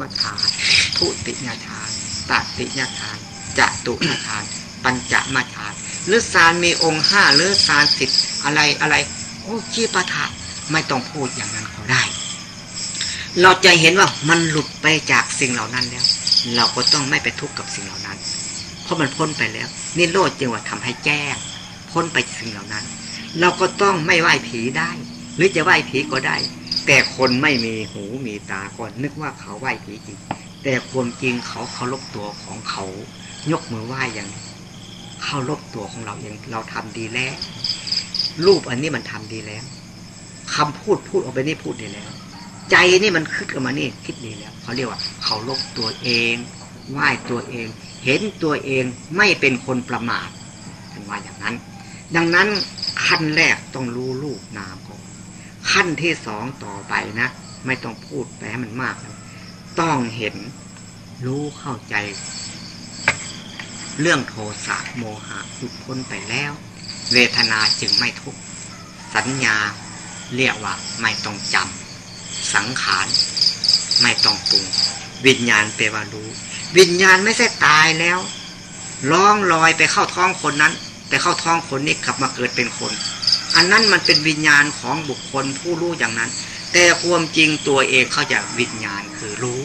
มาทานทุติยทานตติยทานจตุทาน ปัญจมาทานหรือสารมีองค์ห้าหรือสารสิบอะไรอะไรโอ้ขี้ปะทะไม่ต้องพูดอย่างนั้นก็ได้ เราจะเห็นว่ามันหลุดไปจากสิ่งเหล่านั้นแล้ว เราก็ต้องไม่ไปทุกข์กับสิ่งเหล่านั้น เพราะมันพ้นไปแล้วนี่โลดจึงว่าทำให้แจ้ง พ้นไปสิ่งเหล่านั้น เราก็ต้องไม่ไหว้ผีได้ หรือจะไหว้ผีก็ได้ แต่คนไม่มีหูมีตาก็นึกว่าเขาไหว้ผีจริง แต่ความจริงเขาเคารพตัวของเขา ยกมือไหว้อย่างเคารพตัวของเราเองเราทำดีแล้ว รูปอันนี้มันทำดีแล้วคำพูดพูดออกไปนี่พูดดีแล้ว ใจนี่มันคิดกันมานี่คิดดีแล้วเขาเรียกว่าเคารพตัวเองไหว้ตัวเอง เห็นตัวเองไม่เป็นคนประมาทท่านว่าอย่างนั้น ดังนั้นขั้นแรกต้องรู้รูปนาม ขั้นที่สองต่อไปนะ ไม่ต้องพูดไปให้มันมาก ต้องเห็นรู้เข้าใจ เรื่องโทสะโมหะหลุดพ้นไปแล้ว เวทนาจึงไม่ทุกข์สัญญาเรียกว่าไม่ต้องจำสังขารไม่ต้องปรุง วิญญาณเปว่ารู้ วิญญาณไม่ใช่ตายแล้วล่องลอยไปเข้าท้องคนนั้นแต่เข้าท้องคนนี้กลับมาเกิดเป็นคน อันนั้นมันเป็นวิญญาณของบุคคลผู้รู้อย่างนั้น แต่ความจริงตัวเองเขาจะวิญญาณคือรู้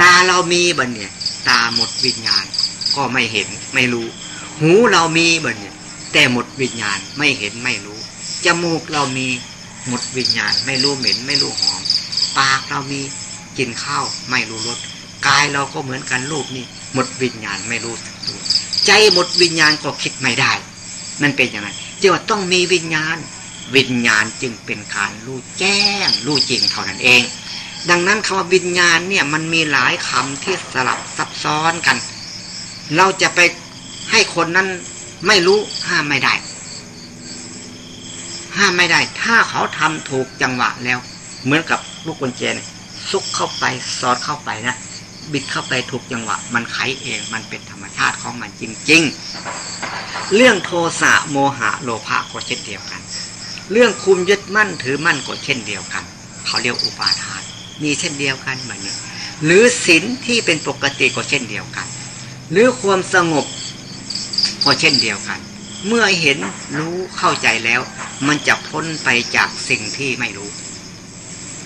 ตาเรามีบันเนี่ยตาหมดวิญญาณก็ไม่เห็นไม่รู้ หูเรามีบันเนี่ยแต่หมดวิญญาณไม่เห็นไม่รู้จมูกเรามีหมดวิญญาณ ไม่รู้เหม็นไม่รู้หอม ปากเรามีกินข้าวไม่รู้รสกายเราก็เหมือนกันรูปนี่หมดวิญญาณไม่รู้สึกตัวใจหมดวิญญาณก็คิดไม่ได้ มันเป็นอย่างไจึงว่าต้องมีวิญญาณ วิญญาณจึงเป็นการรู้แจ้งรู้จริงเท่านั้นเอง ดังนั้นคำว่าวิญญาณเนี่ยมันมีหลายคำที่สลับซับซ้อนกัน เราจะไปให้คนนั้นไม่รู้ห้ามไม่ได้ ห้ามไม่ได้ ถ้าเขาทำถูกจังหวะแล้ว เหมือนกับลูกกุญแจนซุกเข้าไปสอดเข้าไปนะ บิดเข้าไปถูกจังหวะ มันไขเองมันเป็นธรรมชาติของมันจริง ๆ เรื่องโทสะโมหะโลภะก็เช่นเดียวกัน เรื่องคุมยึดมั่นถือมั่นก็เช่นเดียวกัน เขาเรียกอุปาทาน มีเช่นเดียวกันเหมือนนี้หรือศีลที่เป็นปกติก็เช่นเดียวกัน หรือความสงบก็เช่นเดียวกัน เมื่อเห็นรู้เข้าใจแล้ว มันจะพ้นไปจากสิ่งที่ไม่รู้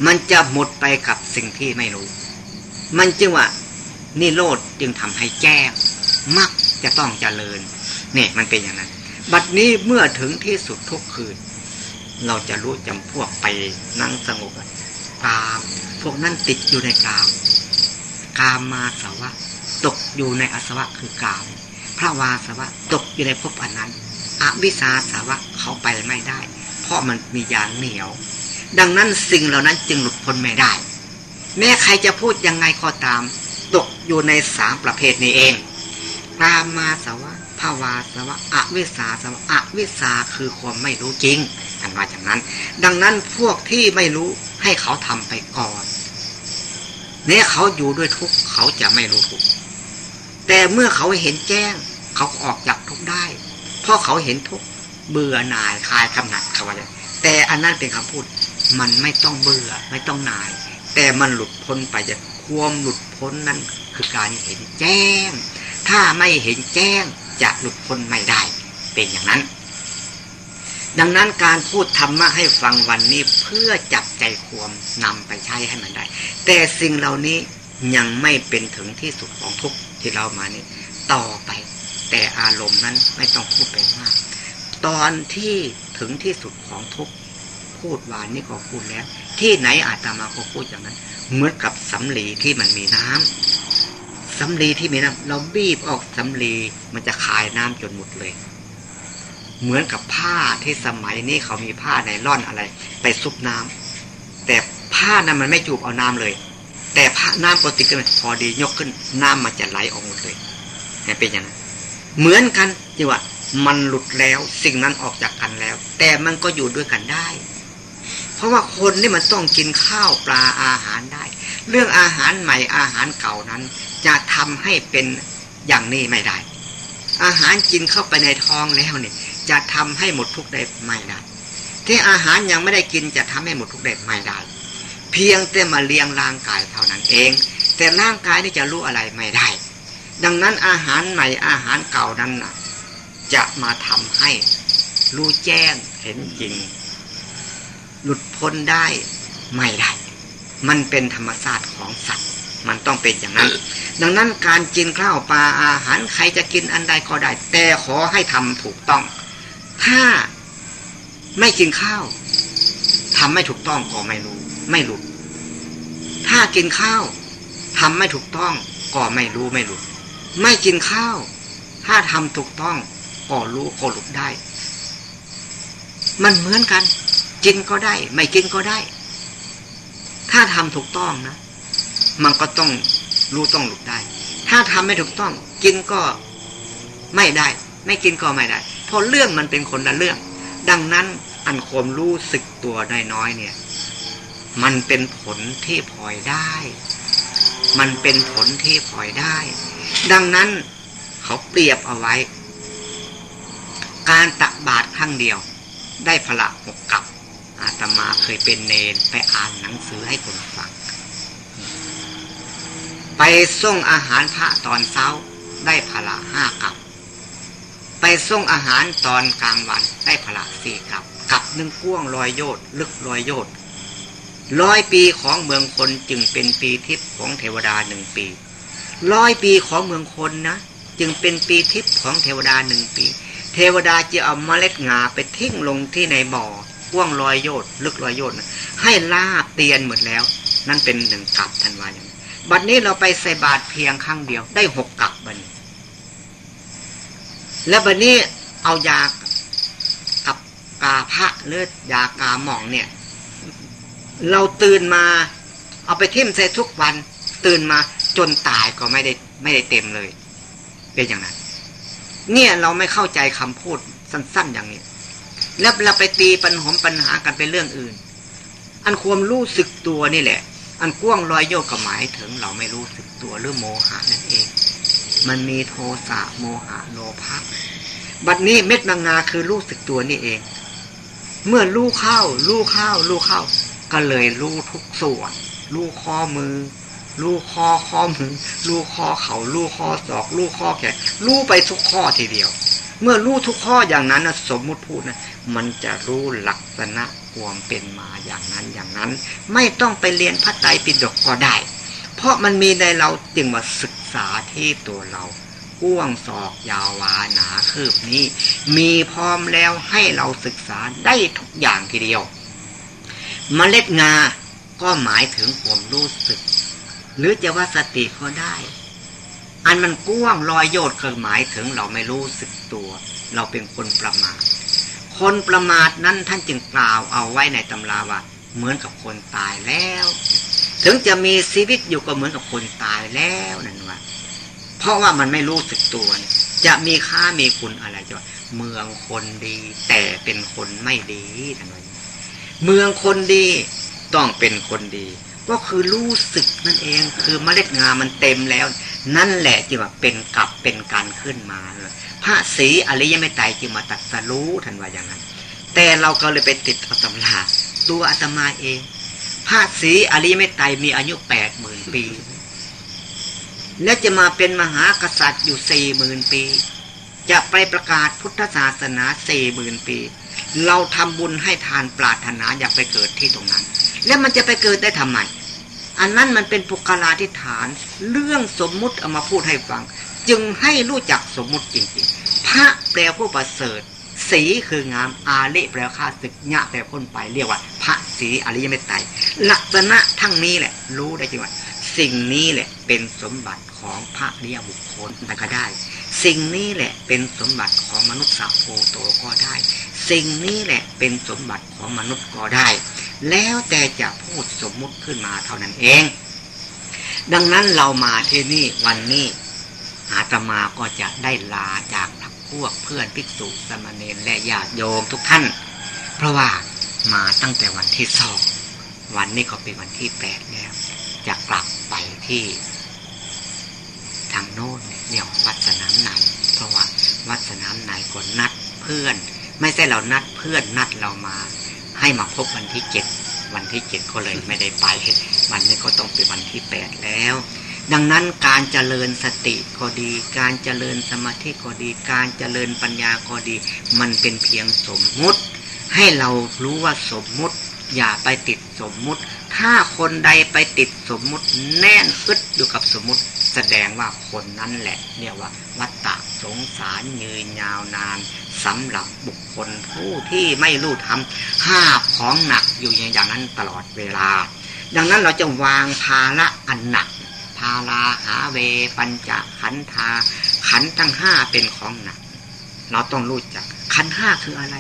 มันจะหมดไปกับสิ่งที่ไม่รู้ มันจึงว่านิโรธจึงทำให้แจ้งมักจะต้องเจริญเนี่ยมันเป็นอย่างนั้น บัดนี้เมื่อถึงที่สุดทุกคืน เราจะรู้จำพวกไปนั่งสงบกามพวกนั้นติดอยู่ในกาม กามมาสวะ ตกอยู่ในอสวะคือกาม พระวาสวะตกอยู่ในภพอันนั้นอวิสาสวะเขาไปไม่ได้ เพราะมันมียางเหนียว ดังนั้นสิ่งเหล่านั้นจึงหลุดพ้นไม่ได้ แม้ใครจะพูดยังไงก็ตาม ตกอยู่ในสามประเภทนี้เองกามมาสวะภาวาสวะอวิสาสวะอวิสาคือความไม่รู้จริงอันว่าอย่างนั้น ดังนั้นพวกที่ไม่รู้ให้เขาทำไปก่อนเนี่ยเขาอยู่ด้วยทุกเขาจะไม่รู้ทุกแต่เมื่อเขาเห็นแจ้ง เขาออกจากทุกได้ เพราะเขาเห็นทุกเบื่อหน่ายคลายกำหนัดเขาว่าแต่อันนั้นเป็นคำพูด มันไม่ต้องเบื่อไม่ต้องหน่าย แต่มันหลุดพ้นไปจากความหลุดพ้นนั้นคือการเห็นแจ้ง ถ้าไม่เห็นแจ้งจะหลุดพ้นไม่ได้ เป็นอย่างนั้น ดังนั้นการพูดธรรมะให้ฟังวันนี้เพื่อจับใจความนำไปใช้ให้มันได้ แต่สิ่งเหล่านี้ยังไม่เป็นถึงที่สุดของทุกที่เรามานี่ต่อไป แต่อารมณ์นั้นไม่ต้องพูดไปมาก ตอนที่ถึงที่สุดของทุกพูดวานนี่ก็พูดแล้ว ที่ไหนอาตมาก็พูดอย่างนั้น เหมือนกับสำลีที่มันมีน้ำสำลีที่มีน้ำเราบีบออกสำลีมันจะคายน้ำจนหมดเลย เหมือนกับผ้าที่สมัยนี้เขามีผ้าไนล่อนอะไร ไปซุบน้ำแต่ผ้านั้นมันไม่จูบเอาน้ำเลย แต่ผ้าน้ำปกติกันพอดียกขึ้นน้ำมันจะไหลออกหมดเลยเป็นอย่างนั้นเหมือนกันจีว่ามันหลุดแล้วสิ่งนั้นออกจากกันแล้ว แต่มันก็อยู่ด้วยกันได้ ราะว่าคนนี่มันต้องกินข้าวปลาอาหารได้ เรื่องอาหารใหม่อาหารเก่านั้น จะทำให้เป็นอย่างนี้ไม่ได้ อาหารกินเข้าไปในท้องแล้วเนี่ย จะทำให้หมดทุกได้ไม่ได้ ที่อาหารยังไม่ได้กินจะทำให้หมดทุกได้ไม่ได้ เพียงแต่มาเลี้ยงร่างกายเท่านั้นเอง แต่ร่างกายนี่จะรู้อะไรไม่ได้ ดังนั้นอาหารใหม่อาหารเก่านั้นจะมาทำให้รู้แจ้งเห็นจริง หลุดพ้นได้ไม่ได้ มันเป็นธรรมชาติของสัตว์ มันต้องเป็นอย่างนั้น ดังนั้นการกินข้าวปลาอาหารใครจะกินอันใดก็ได้ แต่ขอให้ทำถูกต้อง ถ้าไม่กินข้าวทำไม่ถูกต้องก็ไม่รู้ ไม่หลุด ถ้ากินข้าวทำไม่ถูกต้องก็ไม่รู้ไม่หลุด ไม่กินข้าว ถ้าทำถูกต้องก็รู้ก็หลุดได้ มันเหมือนกัน กินก็ได้ ไม่กินก็ได้ ถ้าทำถูกต้องนะ มันก็ต้องรู้ต้องหลุดได้ ถ้าทำไม่ถูกต้อง กินก็ไม่ได้ ไม่กินก็ไม่ได้ เพราะเรื่องมันเป็นคนละเรื่อง ดังนั้นอันความรู้สึกตัวน้อยๆเนี่ย มันเป็นผลที่พลอยได้ มันเป็นผลที่พลอยได้ ดังนั้นเขาเปรียบเอาไว้ การตักบาตรครั้งเดียว ได้พละหกกับ อาตมาเคยเป็นเนนไปอ่านหนังสือให้คนฟัง ไปส่งอาหารพระตอนเช้าได้พละห้ากับ ไปส่งอาหารตอนกลางวันได้พละสี่กับกับหนึ่งก้วงลอยโยดลึกลอยโยดร้อยปีของเมืองคนจึงเป็นปีทิพย์ของเทวดาหนึ่งปีร้อยปีของเมืองคนนะจึงเป็นปีทิพย์ของเทวดาหนึ่งปี เทวดาจะเอาเมล็ดงาไปทิ้งลงที่ในบ่อ ก้วงลอยโยดลึกลอยโยดนะให้ลาบเตียนหมดแล้ว นั่นเป็นหนึ่งกับทันวาอย่างบัดนี้เราไปใส่บาตรเพียงครั้งเดียวได้หกกับบัดนี้ แล้วบัดนี้เอายากับกาพระเลือดยากาหมองเนี่ย เราตื่นมาเอาไปทิ่มใส่ทุกวัน ตื่นมาจนตายก็ไม่ได้ไม่ได้เต็มเลย เป็นอย่างนั้น เนี่ยเราไม่เข้าใจคำพูดสั้น ๆ อย่างนี้ แล้วเราไปตีปัญหาปัญหากันเป็นเรื่องอื่น อันความรู้สึกตัวนี่แหละ อันกว้างลอยโยกก็หมายถึงเราไม่รู้สึกตัวหรือโมหะนั่นเอง มันมีโทสะโมหะโลภะบัดนี้เม็ดมังงาคือรู้สึกตัวนี่เอง เมื่อรู้เข้ารู้เข้ารู้เข้า ก็เลยรู้ทุกส่วนรู้ข้อมือรู้ข้อข้อมือรู้ข้อเข่ารู้ข้อศอกรู้ข้อแขนรู้ไปทุกข้อทีเดียว เมื่อรู้ทุกข้ออย่างนั้นนะสมมุติพูดนะมันจะรู้ลักษณะความเป็นมาอย่างนั้นอย่างนั้น ไม่ต้องไปเรียนพระไตรปิฎกก็ได้ เพราะมันมีในเราจึงมาศึกษาที่ตัวเราก้วงศอกยาววาหนาคืบนี้ มีพร้อมแล้วให้เราศึกษาได้ทุกอย่างทีเดียวมเมล็ดงาก็หมายถึงความรู้สึก หรือจะว่าสติก็ได้ อันมันก้วงลอยโยดคือหมายถึงเราไม่รู้สึกตัว เราเป็นคนประมาท คนประมาทนั้นท่านจึงกล่าวเอาไว้ในตำราว่าเหมือนกับคนตายแล้ว ถึงจะมีชีวิตอยู่ก็เหมือนกับคนตายแล้วนั่นว่าเพราะว่ามันไม่รู้สึกตัว จะมีค่ามีคุณอะไรจะเมืองคนดี แต่เป็นคนไม่ดีทั้งนั้นเมืองคนดีต้องเป็นคนดี ก็คือรู้สึกนั่นเอง คือเมล็ดงามันเต็มแล้ว นั่นแหละจึงว่าเป็นกลับเป็นการขึ้นมาพระศรีอริยไม่ตายจึงมาตัดสรู้ทันว่าอย่างนั้น แต่เราก็เลยไปติดอตำราตัวอาตมาเองพระศรีอริยไม่ตายมีอายุแปดหมื่นปี และจะมาเป็นมหากษัตริย์อยู่สี่หมื่นปี จะไปประกาศพุทธศาสนาสี่หมื่นปี เราทำบุญให้ทานปรารถนาอยากไปเกิดที่ตรงนั้น แล้วมันจะไปเกิดได้ทำไม อันนั้นมันเป็นปุกลาธิฐาน เรื่องสมมุติเอามาพูดให้ฟัง จึงให้รู้จักสมมุติจริงๆ พระแปลผู้ประเสริฐ สีคืองามอาลิแปลค่าศึกญะแปลพ้นไปเรียกว่า พระสีอริยเมตไตรลักษณะทั้งนี้แหละ รู้ได้จริงว่า สิ่งนี้แหละเป็นสมบัติของพระเรียบุคคลแต่ก็ได้ สิ่งนี้แหละเป็นสมบัติของมนุษย์สาโพโตก็ได้ สิ่งนี้แหละเป็นสมบัติของมนุษย์ก็ได้ แล้วแต่จะพูดสมมุติขึ้นมาเท่านั้นเอง ดังนั้นเรามาที่นี่วันนี้อาตมาก็จะได้ลาจากพวกเพื่อนภิกษุสมณีและญาติโยมทุกท่าน เพราะว่ามาตั้งแต่วันที่สองวันนี้ก็เป็นวันที่แปดแล้ว จะกลับไปที่ทางโน้นเนี่ยวัดสนามไหน เพราะว่าวัดสนามไหนก็นัดเพื่อน ไม่ใช่เรานัดเพื่อนนัดเรามา ให้มาพบวันที่เจ็ดวันที่เจ็ดก็เลยไม่ได้ไปวันนี้ก็ต้องเป็นวันที่แปดแล้ว ดังนั้นการเจริญสติก็ดี การเจริญสมาธิก็ดี การเจริญปัญญาก็ดี มันเป็นเพียงสมมุติ ให้เรารู้ว่าสมมุติ อย่าไปติดสมมุติ ถ้าคนใดไปติดสมมุติแน่นอึดอยู่กับสมมุติ แสดงว่าคนนั้นแหละ เนี่ยว่าวัตตะสงสารยืนยาวนาน สำหรับบุคคลผู้ที่ไม่รู้ทำห้าของหนักอยู่อย่างนั้นตลอดเวลา ดังนั้นเราจะวางภาระอันหนัก ภาราหาเว ปัญจขันธา ขันทั้งห้าเป็นของหนัก เราต้องรู้จักขันห้าคืออะไร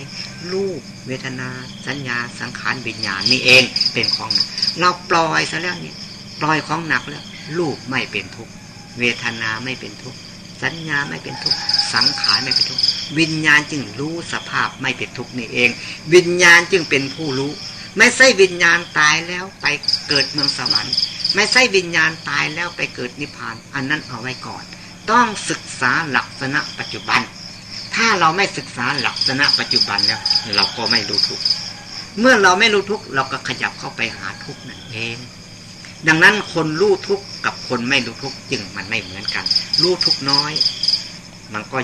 รูป เวทนา สัญญาสังขารวิญญาณนี่เองเป็นของหนัก เราปล่อยซะแล้วเนี่ยปล่อยของหนักแล้วรูปไม่เป็นทุกเวทนาไม่เป็นทุกสัญญาไม่เป็นทุกสังขารไม่เป็นทุกวิญญาณจึงรู้สภาพไม่เป็นทุกข์นี่เอง วิญญาณจึงเป็นผู้รู้ ไม่ใช่วิญญาณตายแล้วไปเกิดเมืองสวรรค์ ไม่ใช่วิญญาณตายแล้วไปเกิดนิพพาน อันนั้นเอาไว้ก่อน ต้องศึกษาหลักษณะปัจจุบัน ถ้าเราไม่ศึกษาหลักษณะปัจจุบันแล้วเราก็ไม่รู้ทุกเมื่อเราไม่รู้ทุกเราก็ขยับเข้าไปหาทุกนั่นเองดังนั้นคนรู้ทุกข์กับคนไม่รู้ทุกข์จึงมันไม่เหมือนกัน รู้ทุกน้อย มันก็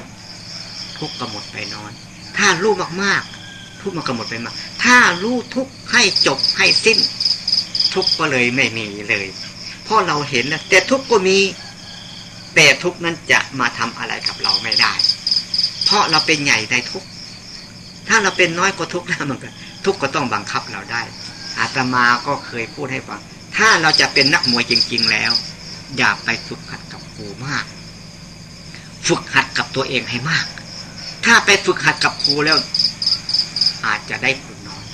ทุกข์ก็หมดไปนอน ถ้ารู้มากๆ ทุกข์มันก็หมดไปมาก ถ้ารู้ทุกข์ให้จบให้สิ้น ทุกข์ก็เลยไม่มีเลยเพราะเราเห็นแล้วแต่ทุกข์ก็มี แต่ทุกข์นั้นจะมาทำอะไรกับเราไม่ได้ เพราะเราเป็นใหญ่ในทุกข์ถ้าเราเป็นน้อยก็ทุกข์แล้วมันก็ทุกข์ก็ต้องบังคับเราได้อาตมาก็เคยพูดให้ฟัง ถ้าเราจะเป็นนักมวยจริง ๆแล้ว อย่าไปฝึกหัดกับครูมาก ฝึกหัดกับตัวเองให้มาก ถ้าไปฝึกหัดกับครูแล้ว อาจจะได้ผลน้อย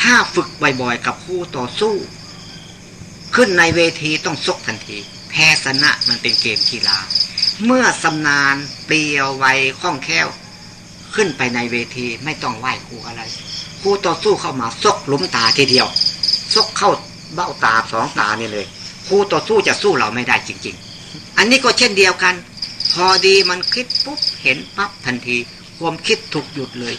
ถ้าฝึกบ่อยๆ กับครูต่อสู้ ขึ้นในเวทีต้องซกทันที แพ้ชนะมันเป็นเกมกีฬา เมื่อสำนานเปลียวไวคล่องแคล่ว ขึ้นไปในเวทีไม่ต้องไหว้ครูอะไรครูต่อสู้เข้ามาซกล้มตาทีเดียวซกเข้าเบ้าตาสองตานี่เลยคู่ต่อสู้จะสู้เราไม่ได้จริง ๆ อันนี้ก็เช่นเดียวกัน พอดีมันคิดปุ๊บเห็นปั๊บทันที ความคิดถูกหยุดเลย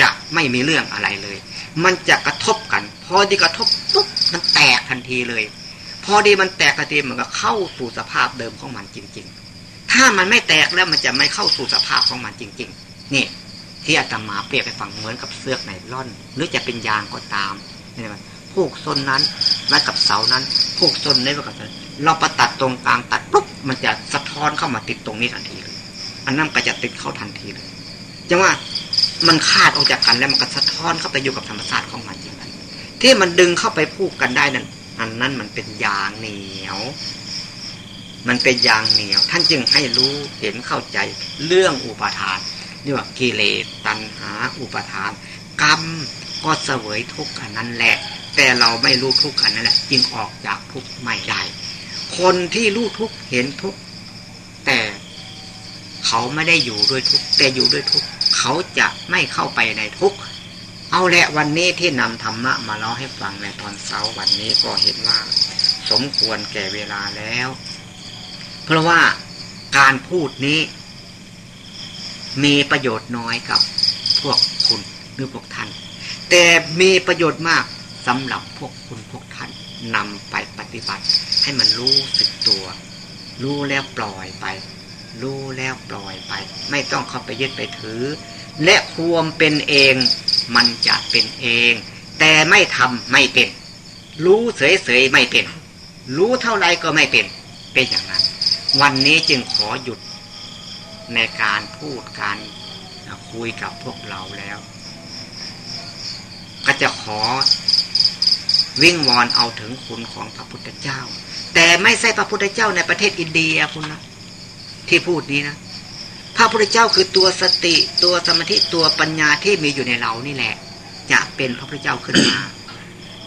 จะไม่มีเรื่องอะไรเลย มันจะกระทบกัน พอดีกระทบปุ๊บมันแตกทันทีเลย พอดีมันแตกทันทีมันก็เข้าสู่สภาพเดิมของมันจริง ๆ ถ้ามันไม่แตกแล้วมันจะไม่เข้าสู่สภาพของมันจริง ๆ นี่ที่อาตมาเปรียบไปฟังเหมือนกับเสื้อไนล่อน หรือจะเป็นยางก็ตามนี่ไหมผูกส้นนั้นไว้กับเสานั้นผูกส้นนี้ไว้กับเราประตัดตรงกลางตัดปุ๊บมันจะสะท้อนเข้ามาติดตรงนี้ทันทีเลย อันนั้นก็จะติดเข้าทันทีเลย จังว่ามันคาดออกจากกันแล้วมันก็สะท้อนเข้าไปอยู่กับธรรมชาติของมันจริงนั้นที่มันดึงเข้าไปผูกกันได้นั้นอันนั้นมันเป็นยางเหนียว มันเป็นยางเหนียว ท่านจึงให้รู้เห็นเข้าใจเรื่องอุปทานเรียกว่ากิเลสตัณหาอุปทาน กรรมก็เสวยทุกข์อันนั้นแหละ แต่เราไม่รู้ทุกข์อันนั้นแหละ จึงออกจากทุกข์ไม่ได้ คนที่รู้ทุกข์เห็นทุกข์แต่ เขาไม่ได้อยู่ด้วยทุกแต่อยู่ด้วยทุกเขาจะไม่เข้าไปในทุกเอาละวันนี้ที่นำธรรมะมาเล่าให้ฟังในตอนเช้าวันนี้ก็เห็นว่า สมควรแก่เวลาแล้ว เพราะว่าการพูดนี้ มีประโยชน์น้อยกับพวกคุณหรือพวกท่าน แต่มีประโยชน์มากสำหรับพวกคุณพวกท่านนำไปปฏิบัติ ให้มันรู้สึกตัว รู้แล้วปล่อยไป รู้แล้วปล่อยไป ไม่ต้องเข้าไปยึดไปถือ และความเป็นเองมันจะเป็นเอง แต่ไม่ทำไม่เป็น รู้เฉยๆไม่เป็น รู้เท่าไรก็ไม่เป็น เป็นอย่างนั้น วันนี้จึงขอหยุดในการพูดการคุยกับพวกเราแล้ว ก็จะขอวิ่งวอนเอาถึงคุณของพระพุทธเจ้า แต่ไม่ใช่พระพุทธเจ้าในประเทศอินเดียคุณนะ ที่พูดนี้นะพระพุทธเจ้าคือตัวสติตัวสมาธิตัวปัญญาที่มีอยู่ในเรานี่แหละ จะเป็นพระพุทธเจ้าขึ้นมา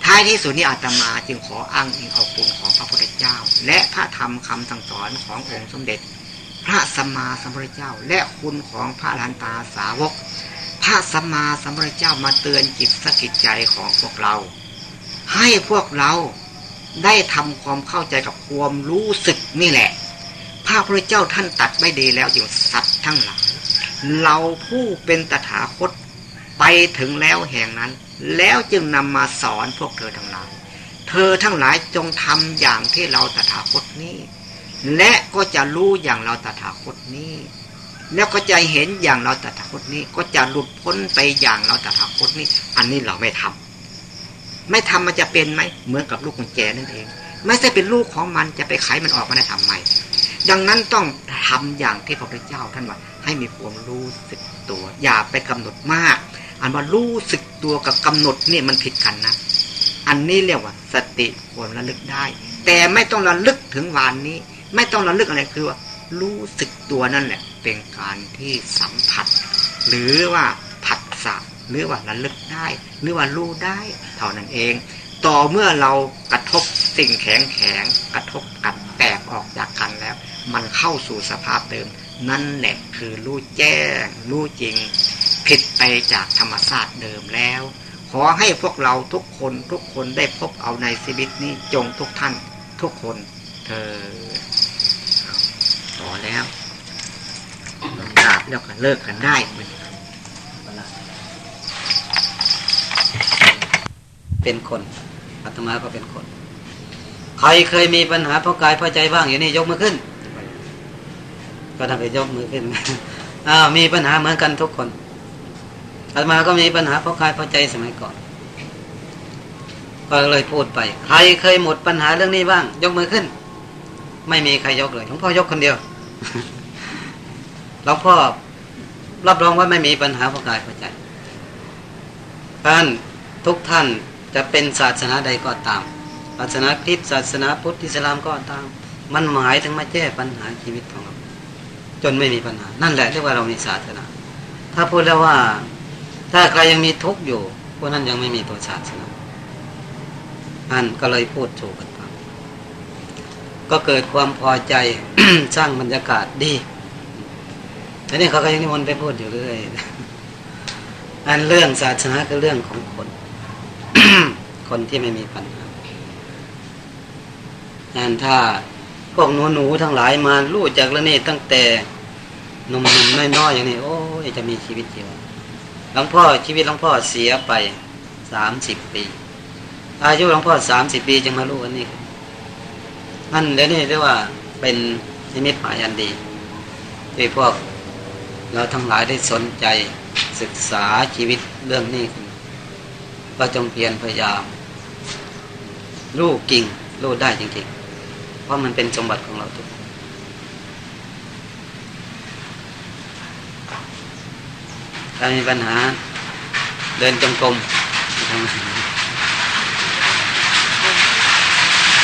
ท้ายที่สุดนี้อาตมาจึงขออ้างอิงเอาคุณของพระพุทธเจ้า และพระธรรมคำสั่งสอนขององค์สมเด็จ พระสัมมาสัมพุทธเจ้า และคุณของพระลันตาสาวก พระสัมมาสัมพุทธเจ้ามาเตือนจิตสกิจใจของพวกเรา ให้พวกเราได้ทำความเข้าใจกับความรู้สึกนี่แหละ พระพุทธเจ้าท่านตัดไม่ดีแล้วอยู่สัตว์ทั้งหลายเราผู้เป็นตถาคตไปถึงแล้วแห่งนั้น แล้วจึงนำมาสอนพวกเธอทั้งหลาย เธอทั้งหลายจงทำอย่างที่เราตถาคตนี้ และก็จะรู้อย่างเราตถาคตนี้ แล้วก็จะเห็นอย่างเราตถาคตนี้ ก็จะหลุดพ้นไปอย่างเราตถาคตนี้ อันนี้เราไม่ทำไม่ทำมันจะเป็นไหมเหมือนกับลูกกุญแจนั่นเอง ไม่ใช่เป็นลูกของมันจะไปไขมันออกมาได้ทำไม ดังนั้นต้องทำอย่างที่พระพุทธเจ้าท่านว่าให้มีความรู้สึกตัว อย่าไปกำหนดมาก อันว่ารู้สึกตัวกับกำหนดนี่มันผิดกันนะ อันนี้เรียกว่า สติควรระลึกได้ แต่ไม่ต้องระลึกถึงวานนี้ ไม่ต้องระลึกอะไรคือว่ารู้สึกตัวนั่นแหละ เป็นการที่สัมผัส หรือว่าผัสสะหรือว่าระลึกได้ หรือว่ารู้ได้ เท่านั้นเอง ต่อเมื่อเรากระทบ สิ่งแข็งแข็งกระทบกันแตกออกจากกันแล้ว มันเข้าสู่สภาพเดิม นั่นแหละคือรู้แจ้ง รู้จริง ผิดไปจากธรรมชาติเดิมแล้ว ขอให้พวกเราทุกคนทุกคนได้พบเอาในชีวิตนี้จงทุกท่านทุกคนเธอพอแล้วกราบแล้วก็เลิกกันได้มันเป็นคนอาตมาก็เป็นคน ใครเคยมีปัญหาเพราะกายเพราะใจบ้างอย่างนี้ยกมือขึ้น ก็ทำไปยกมือขึ้นอ้าวมีปัญหาเหมือนกันทุกคนอาตมาก็มีปัญหาเพราะกายเพราะใจสมัยก่อน ก็เลยพูดไป ใครเคยหมดปัญหาเรื่องนี้บ้าง ยกมือขึ้น ไม่มีใครยกเลยหลวงพ่อยกคนเดียวหลวงพ่อรับรองว่าไม่มีปัญหาเพราะกายเพราะใจท่านทุกท่านจะเป็นศาสนาใดก็ตาม ศาสนาคริสต์ศาสนาพุทธอิสลามก็ตาม มันหมายถึงมาแก้ปัญหาชีวิตของเรา จนไม่มีปัญหา นั่นแหละเรียกว่าเรามีศาสนา ถ้าพูดแล้วว่า ถ้าใครยังมีทุกข์อยู่พวกนั้นยังไม่มีตัวศาสนาอันก็เลยพูดถูกกันฟังก็เกิดความพอใจสร้างบรรยากาศดีแต่นี่เขาก็ยังนิมนต์ไปพูดอยู่เรื่อยอันเรื่องศาสนาคือเรื่องของคน คนที่ไม่มีปัญหา อันถ้าพวกหนูหนูทั้งหลายมารู้จากแล้วนี่ตั้งแต่นุ่มน้อยๆอย่างนี้โอ้ยจะมีชีวิตอยู่หลวงพ่อชีวิตหลวงพ่อเสียไปสามสิบปี อายุหลวงพ่อสามสิบปีจึงมารู้อันนี้นั่นเดี๋ยวนี้เรียกว่าเป็นนิมิตหมายอันดีที่พวกเราทั้งหลายได้สนใจศึกษาชีวิตเรื่องนี้ก็จงเพียรพยายามรู้กิ่งรู้ได้จริงๆ ราะมันเป็นสมบัติของเราทุกคนถ้ามีปัญหาเดินจงกรม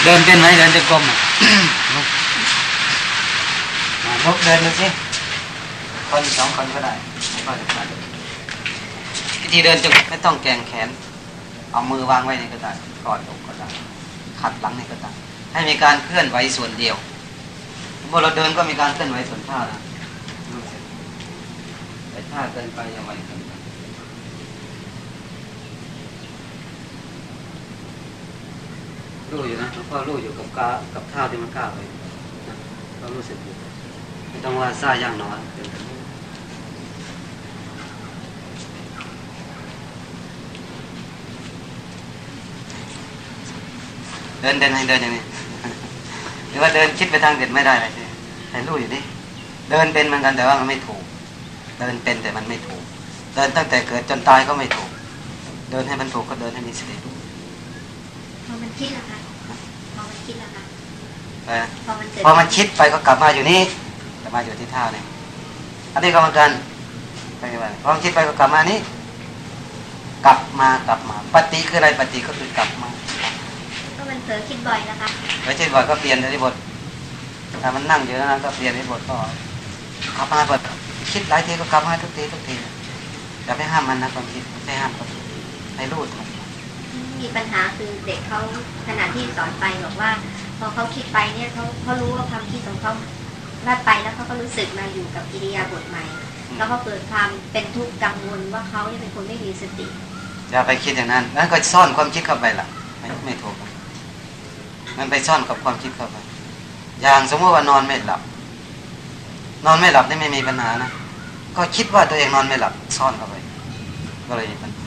เดินเป็นไหมเดินจงกรมอะลุกเดินดูสิคนสองคนก็ได้ไม่ก็จะได้วิธีเดินจงไม่ต้องแกงแขน เอามือวางไว้นี่ก็ได้กอดอกก็ได้ขัดหลังนี่ก็ได้ ให้มีการเคลื่อนไหวส่วนเดียวเมื่อเราเดินก็มีการเคลื่อนไหวส่วนท่านะแต่ท่าเกินไปอย่าไหวเกินไปรู้อยู่นะหลวงพ่อรู้อยู่กับกากับท่าที่มันก้าวไปก็รู้สึกอยู่ไม่ต้องว่าซ่าย่างนอน เดินไปรู้เดินเดินให้เดินอย่างนี้หรือว่าเดินคิดไปทางเด็ดไม่ได้เลยสิให้รู้อยู่ดิเดินเป็นเหมือนกันแต่ว่ามันไม่ถูก เดินเป็นแต่มันไม่ถูก เดินตั้งแต่เกิดจนตายก็ไม่ถูก เดินให้มันถูกก็เดินให้มีสติรู้พอมันคิดแล้วคะพอมันคิดแล้วคะเออพอมันเกิดพอมันคิดไปก็กลับมาอยู่นี่กลับมาอยู่ที่ท่าเนี่ยอันนี้ก็เหมือนกันไปไงบ้างพอมันคิดไปก็กลับมานี่กลับมากลับมา ปฏิคืออะไรปฏิก็คือกลับมาก็มัน เผลอคิดบ่อยนะคะไม่ใช่บ่อยก็เปลี่ยนที่บทถ้ามันนั่งอยู่นั้นก็เปลี่ยนที่บทก็กลับมาแบบคิดหลายทีก็กลับมาทุกทีทุกทีอย่าไปห้ามมันนะความคิดไม่ห้ามก็ให้รู้ทันมีปัญหาคือเด็กเขาขณะที่สอนไปบอกว่า พอเขาคิดไปเนี่ยเขาเขารู้ว่าความคิดของเขาลาดไปแล้วเขาก็รู้สึกมาอยู่กับกิริยาบทใหม่ แล้วเขาเกิดความเป็นทุกข์กังวลว่าเขาเนี่ยเป็นคนไม่มีสติอย่าไปคิดอย่างนั้นนั่นก็ซ่อนความคิดเข้าไปล่ะไม่ไม่ถูก มันไปซ่อนกับความคิดเข้าไปอย่างสมมติว่านอนไม่หลับ นอนไม่หลับนี่ไม่มีปัญหานะก็คิดว่าตัวเองนอนไม่หลับซ่อนเข้าไปก็เลยมีปัญหา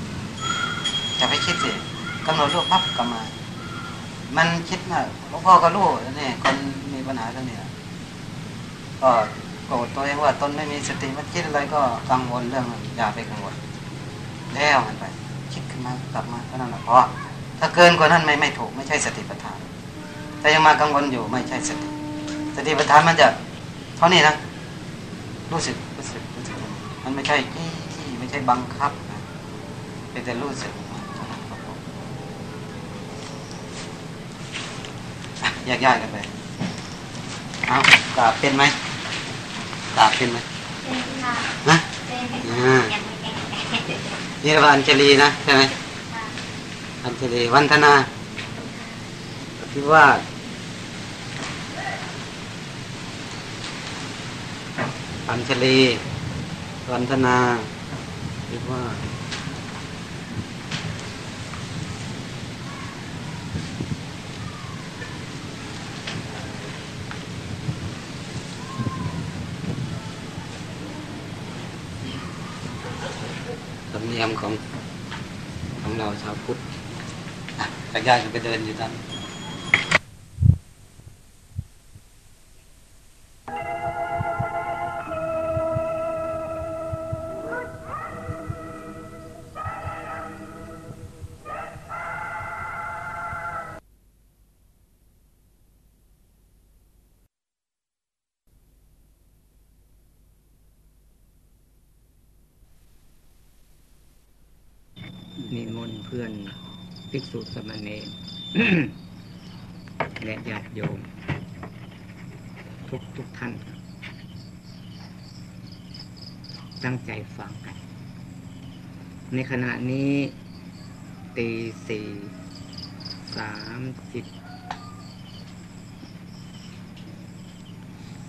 อย่าไปคิดสิกำหนดรูปปั๊บกลับมา มันคิดว่าหลวงพ่อก็รู้นี่คนมีปัญหาตรงนี้ก็โกรธตัวเองว่าตนไม่มีสติมันคิดอะไรก็กังวลเรื่องอย่าไปกังวลแล้วมันไป คิดขึ้นมากลับมาก็นั่นแหละพอถ้าเกินกว่านั้นไม่ไม่ถูกไม่ใช่สติปัฏฐาน แต่ยังมากังวลอยู่ไม่ใช่สติสติปัฏฐานมันจะเท่านี้นะรู้สึกรู้สึกรู้สึกมันไม่ใช่ที่ที่ไม่ใช่บังคับนะเป็นแต่รู้สึกแยกย้ายกันไปเอากราบเป็นไหมกราบเป็นไหมเป็นค่ะนะเป็นอ่ายังไม่แก่นี่เรียกว่าอัญชลีนะใช่ไหมค่ะอัญชลีวันธนา ที่ว่าอัญชลีวันธนาที่ว่าธรรมเนียมของของเราชาวพุทธอะจักรยานกันไปเดินอยู่ตาม และญาติโยม ทุกทุกท่าน ตั้งใจฟังกัน ในขณะนี้ตีสี่สามสิบ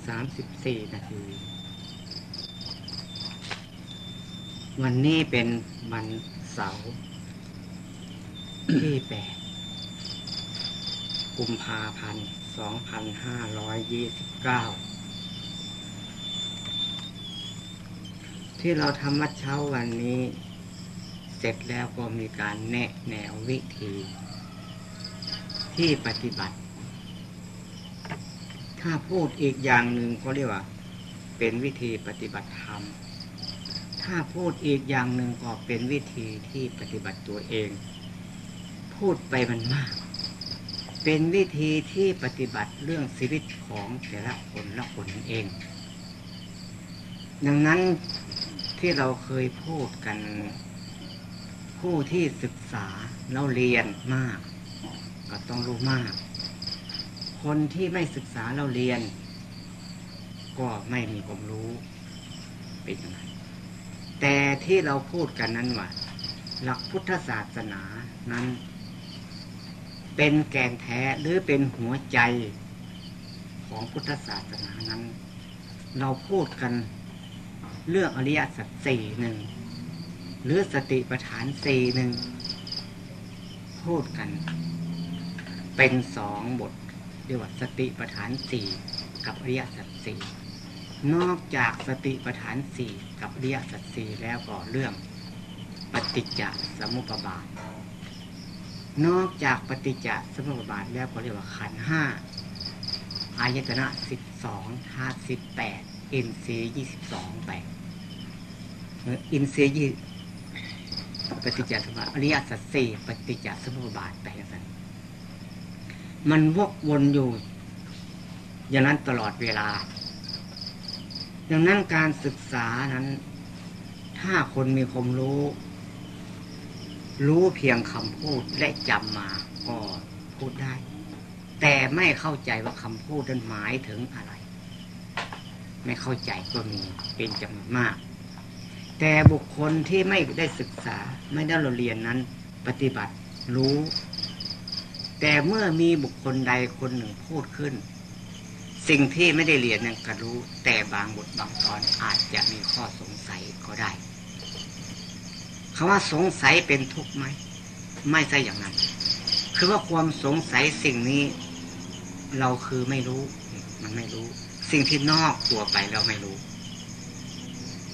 สามสิบสี่นาที วันนี้เป็นวันเสาร์ที่แปด กุมภาพันธ์สองพันห้าร้อยยี่สิบเก้าที่เราทำวัดเช้าวันนี้ เสร็จแล้วก็มีการแนะแนววิธี ที่ปฏิบัติ ถ้าพูดอีกอย่างหนึ่งก็เรียกว่า เป็นวิธีปฏิบัติธรรม ถ้าพูดอีกอย่างหนึ่งก็เป็นวิธีที่ปฏิบัติตัวเอง พูดไปมันมาก เป็นวิธีที่ปฏิบัติเรื่องชีวิตของแต่ละคนละคนนั่นเอง ดังนั้นที่เราเคยพูดกัน ผู้ที่ศึกษาแล้วเรียนมาก ก็ต้องรู้มาก คนที่ไม่ศึกษาแล้วเรียน ก็ไม่มีความรู้เป็นยังไงแต่ที่เราพูดกันนั้นว่าหลักพุทธศาสนานั้น เป็นแกนแท้หรือเป็นหัวใจของพุทธศาสนานั้น เราพูดกันเรื่องอริยสัจสี่หนึ่งหรือสติปัฏฐานสี่หนึ่งพูดกัน เป็นสองบทเรียกว่าสติปัฏฐานสี่กับอริยสัจสี่นอกจากสติปัฏฐานสี่กับอริยสัจสี่แล้วก็เรื่องปฏิจจสมุปบาท นอกจากปฏิจจสมุปบาทแล้วก็เรียกว่าขันห้าอายตนะสิบสองธาตุสิบแปดอินทรีย์ยี่สิบสองแปดอินทรีย์ยี่ปฏิจจสมุปบาทอริยสัจสี่ปฏิจจสมุปบาทแปลอย่างนั้นมันวกวนอยู่ อย่างนั้นตลอดเวลา ดังนั้นการศึกษานั้น ถ้าคนมีความรู้ รู้เพียงคำพูดและจำมาก็พูดได้ แต่ไม่เข้าใจว่าคำพูดนั้นหมายถึงอะไร ไม่เข้าใจก็มีเป็นจำนวนมาก แต่บุคคลที่ไม่ได้ศึกษาไม่ได้เรียนนั้น ปฏิบัติรู้ แต่เมื่อมีบุคคลใดคนหนึ่งพูดขึ้น สิ่งที่ไม่ได้เรียนนั้นก็รู้ แต่บางบทบางตอนอาจจะมีข้อสงสัยก็ได้ คำว่าสงสัยเป็นทุกข์ไหมไม่ใช่อย่างนั้น คือว่าความสงสัยสิ่งนี้ เราคือไม่รู้ มันไม่รู้ สิ่งที่นอกตัวไปเราไม่รู้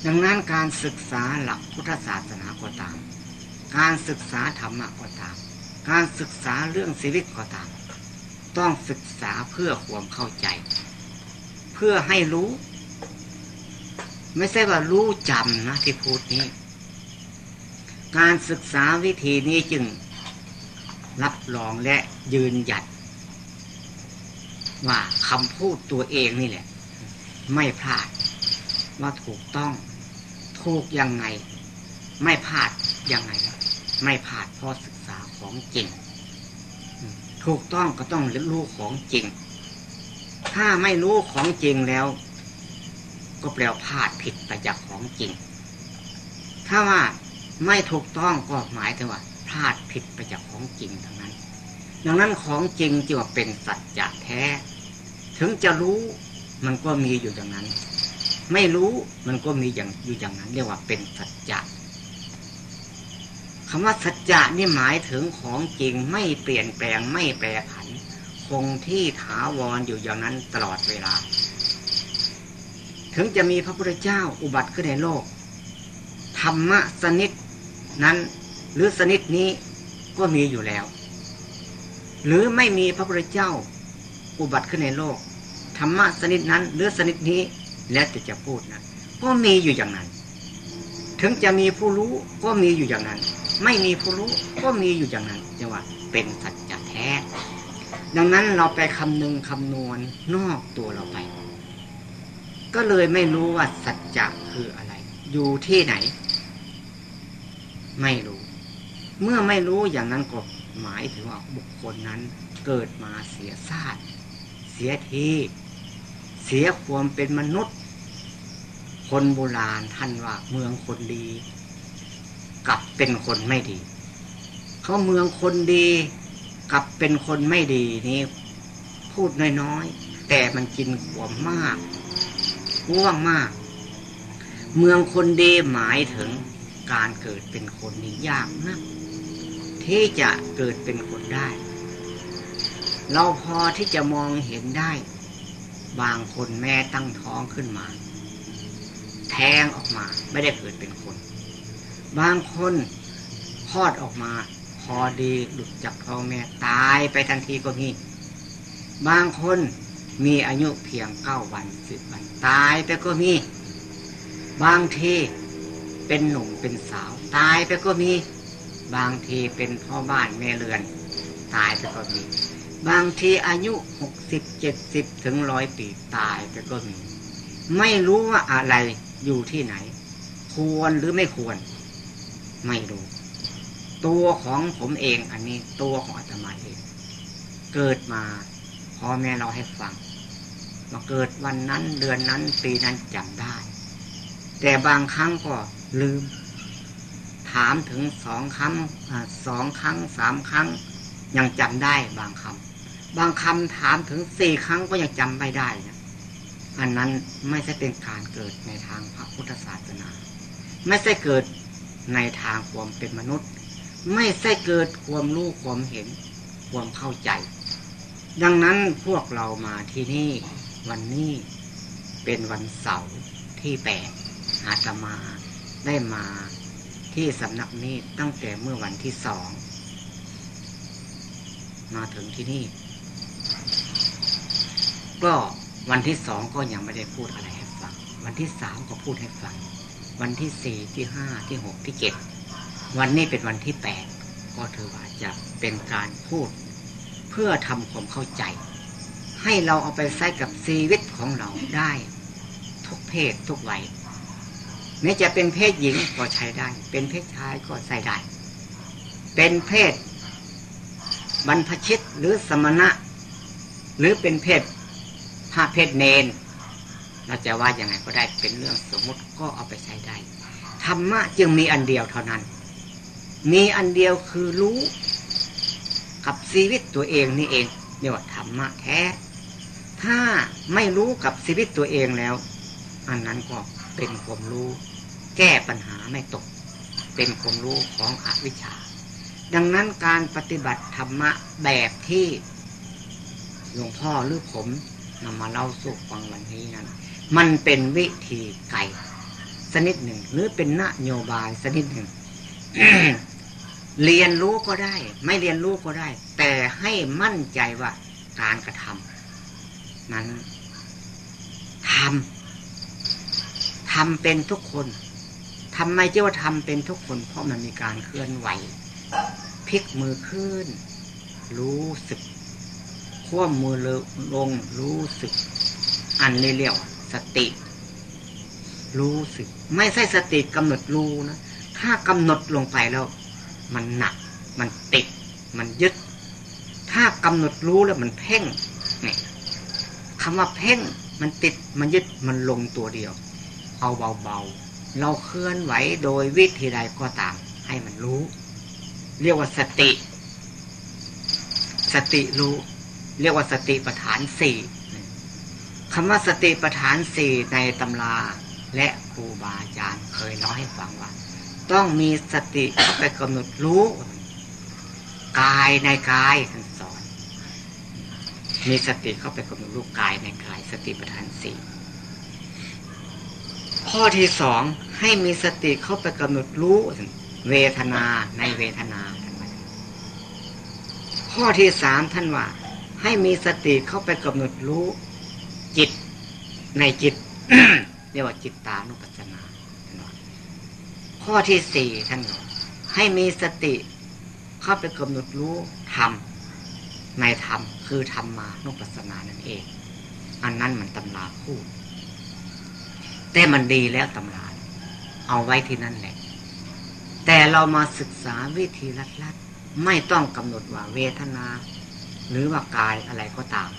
ดังนั้นการศึกษาหลักพุทธศาสนาก็ตาม การศึกษาธรรมะก็ตาม การศึกษาเรื่องชีวิตก็ตาม ต้องศึกษาเพื่อความเข้าใจ เพื่อให้รู้ ไม่ใช่ว่ารู้จำนะที่พูดนี้ การศึกษาวิธีนี้จึง รับรองและยืนหยัด ว่าคำพูดตัวเองนี่แหละ ไม่พลาด ว่าถูกต้อง ถูกยังไง ไม่พลาดยังไง ไม่พลาดเพราะศึกษาของจริง ถูกต้องก็ต้องรู้ของจริง ถ้าไม่รู้ของจริงแล้ว ก็แปลว่าพลาดผิดไปจากของจริง ถ้าว่า ไม่ถูกต้องก็หมายถึงว่าพลาดผิดไปจากของจริงทั้งนั้น ดังนั้นของจริงจึงว่าเป็นสัจจะแท้ ถึงจะรู้มันก็มีอยู่อย่างนั้น ไม่รู้มันก็มีอย่างอยู่อย่างนั้น เรียกว่าเป็นสัจจะคำว่าสัจจะนี่หมายถึงของจริงไม่เปลี่ยนแปลงไม่แปรผัน คงที่ถาวรออยู่อย่างนั้นตลอดเวลา ถึงจะมีพระพุทธเจ้าอุบัติขึ้นในโลก ธรรมะสนิท นั้นหรือสนิทนี้ก็มีอยู่แล้ว หรือไม่มีพระพุทธเจ้าอุบัติขึ้นในโลกธรรมะสนิทนั้น หรือสนิทนี้แล้วแต่จะพูดนะก็มีอยู่อย่างนั้น ถึงจะมีผู้รู้ก็มีอยู่อย่างนั้น ไม่มีผู้รู้ก็มีอยู่อย่างนั้นจะว่าเป็นสัจจแท้ ดังนั้นเราไปคำนึงคำนวณนอกตัวเราไป ก็เลยไม่รู้ว่าสัจจะคืออะไร อยู่ที่ไหน ไม่รู้ เมื่อไม่รู้อย่างนั้นก็หมายถึงว่าบุคคลนั้นเกิดมาเสียชาติเสียที เสียความเป็นมนุษย์ คนโบราณท่านว่าเมืองคนดี กลับเป็นคนไม่ดี เขาเมืองคนดีกลับเป็นคนไม่ดีนี่พูดน้อยๆแต่มันกินขวมมากว่วงมาก เมืองคนดีหมายถึง การเกิดเป็นคนนี่ยากนะที่จะเกิดเป็นคนได้ เราพอที่จะมองเห็นได้ บางคนแม่ตั้งท้องขึ้นมา แทงออกมาไม่ได้เกิดเป็นคน บางคนคลอดออกมา พอดีหลุดจากท้องแม่ตายไปทันทีก็มีบางคนมีอายุเพียงเก้าวันสิบวันตายไปก็มี บางที เป็นหนุ่มเป็นสาว ตายไปก็มี บางทีเป็นพ่อบ้านแม่เรือน ตายไปก็มี บางทีอายุหกสิบเจ็ดสิบถึงร้อยปีตายไปก็มี ไม่รู้ว่าอะไรอยู่ที่ไหน ควรหรือไม่ควร ไม่รู้ ตัวของผมเองอันนี้ตัวของอาตมาเอง เกิดมาพ่อแม่เราให้ฟังว่าเกิดวันนั้นเดือนนั้นปีนั้นจำได้ แต่บางครั้งก็ ลืม ถามถึงสองครั้งสองครั้งสามครั้ง ยังจำได้บางคำบางคำถามถึงสี่ครั้งก็ยังจำไม่ได้นะอันนั้นไม่ใช่เป็นการเกิดในทางพระพุทธศาสนา ไม่ใช่เกิดในทางความเป็นมนุษย์ ไม่ใช่เกิดความรู้ความเห็น ความเข้าใจ ดังนั้นพวกเรามาที่นี่วันนี้เป็นวันเสาร์ที่แปดอาตมา ได้มาที่สำนักนี้ตั้งแต่เมื่อวันที่สอง มาถึงที่นี่ ก็วันที่สองก็ยังไม่ได้พูดอะไรให้ฟัง วันที่สามก็พูดให้ฟัง วันที่สี่ที่ห้าที่หกที่เจ็ดวันนี้เป็นวันที่แปดก็ถือว่าจะเป็นการพูด เพื่อทำความเข้าใจ ให้เราเอาไปใช้กับชีวิตของเราได้ ทุกเพศทุกวัย แม้จะเป็นเพศหญิงก็ใช้ได้ เป็นเพศชายก็ใส่ได้ เป็นเพศ บรรพชิตหรือสมณะ หรือเป็นเพศพระเพศเนนเราจะว่าอยังไงก็ได้เป็นเรื่องสมมติก็เอาไปใช้ได้ธรรมะจึงมีอันเดียวเท่านั้น มีอันเดียวคือรู้กับชีวิตตัวเองนี่เองเรียกว่าธรรมะแท้ ถ้าไม่รู้กับชีวิตตัวเองแล้ว อันนั้นก็ เป็นความรู้ แก้ปัญหาไม่ตก เป็นความรู้ของอวิชชา ดังนั้นการปฏิบัติธรรมะแบบที่หลวงพ่อหรือผมนำมาเล่าสู่ฟังวันนี้นั้นมันเป็นวิธีไก่สนิดหนึ่ง หรือเป็นนโยบายสนิดหนึ่ง เรียนรู้ก็ได้ ไม่เรียนรู้ก็ได้ แต่ให้มั่นใจว่าการกระทำนั้นทำ ทำเป็นทุกคนทำไมเจ้าทำเป็นทุกคน เพราะมันมีการเคลื่อนไหวพลิกมือขึ้น รู้สึกคว่ำมือลงรู้สึก อันนี้เรียกสติ รู้สึก ไม่ใช่สติกำหนดรู้นะถ้ากำหนดลงไปแล้ว มันหนัก มันติด มันยึด ถ้ากำหนดรู้แล้วมันเพ่งนี่คำว่าเพ่งมันติดมันยึดมันลงตัวเดียว เอาเบาๆ เราเคลื่อนไหวโดยวิธีใดก็ตาม ให้มันรู้ เรียกว่าสติ สติรู้ เรียกว่าสติปัฏฐานสี่คำว่าสติปัฏฐานสี่ในตำราและครูบาอาจารย์เคยเล่าให้ฟังว่า ต้องมีสติเข้าไปกำหนดรู้ กายในกายท่านสอน มีสติเข้าไปกำหนดรู้กายในกาย สติปัฏฐานสี่ ข้อที่สองให้มีสติเข้าไปกำหนดรู้เวทนาในเวทนาท่านว่าข้อที่สามท่านว่า ให้มีสติเข้าไปกำหนดรู้ จิตในจิตเรียกว่าจิตตานุปัสสนาข้อที่สี่ท่านบอกให้มีสติเข้าไปกำหนดรู้ธรรมในธรรมคือธรรมมานุปัสสนานั่นเอง อันนั้นมันตำราพูด แต่มันดีแล้วตำราเอาไว้ที่นั่นแหละ แต่เรามาศึกษาวิธีลัดๆไม่ต้องกำหนดว่าเวทนา หรือว่ากายอะไรก็ตาม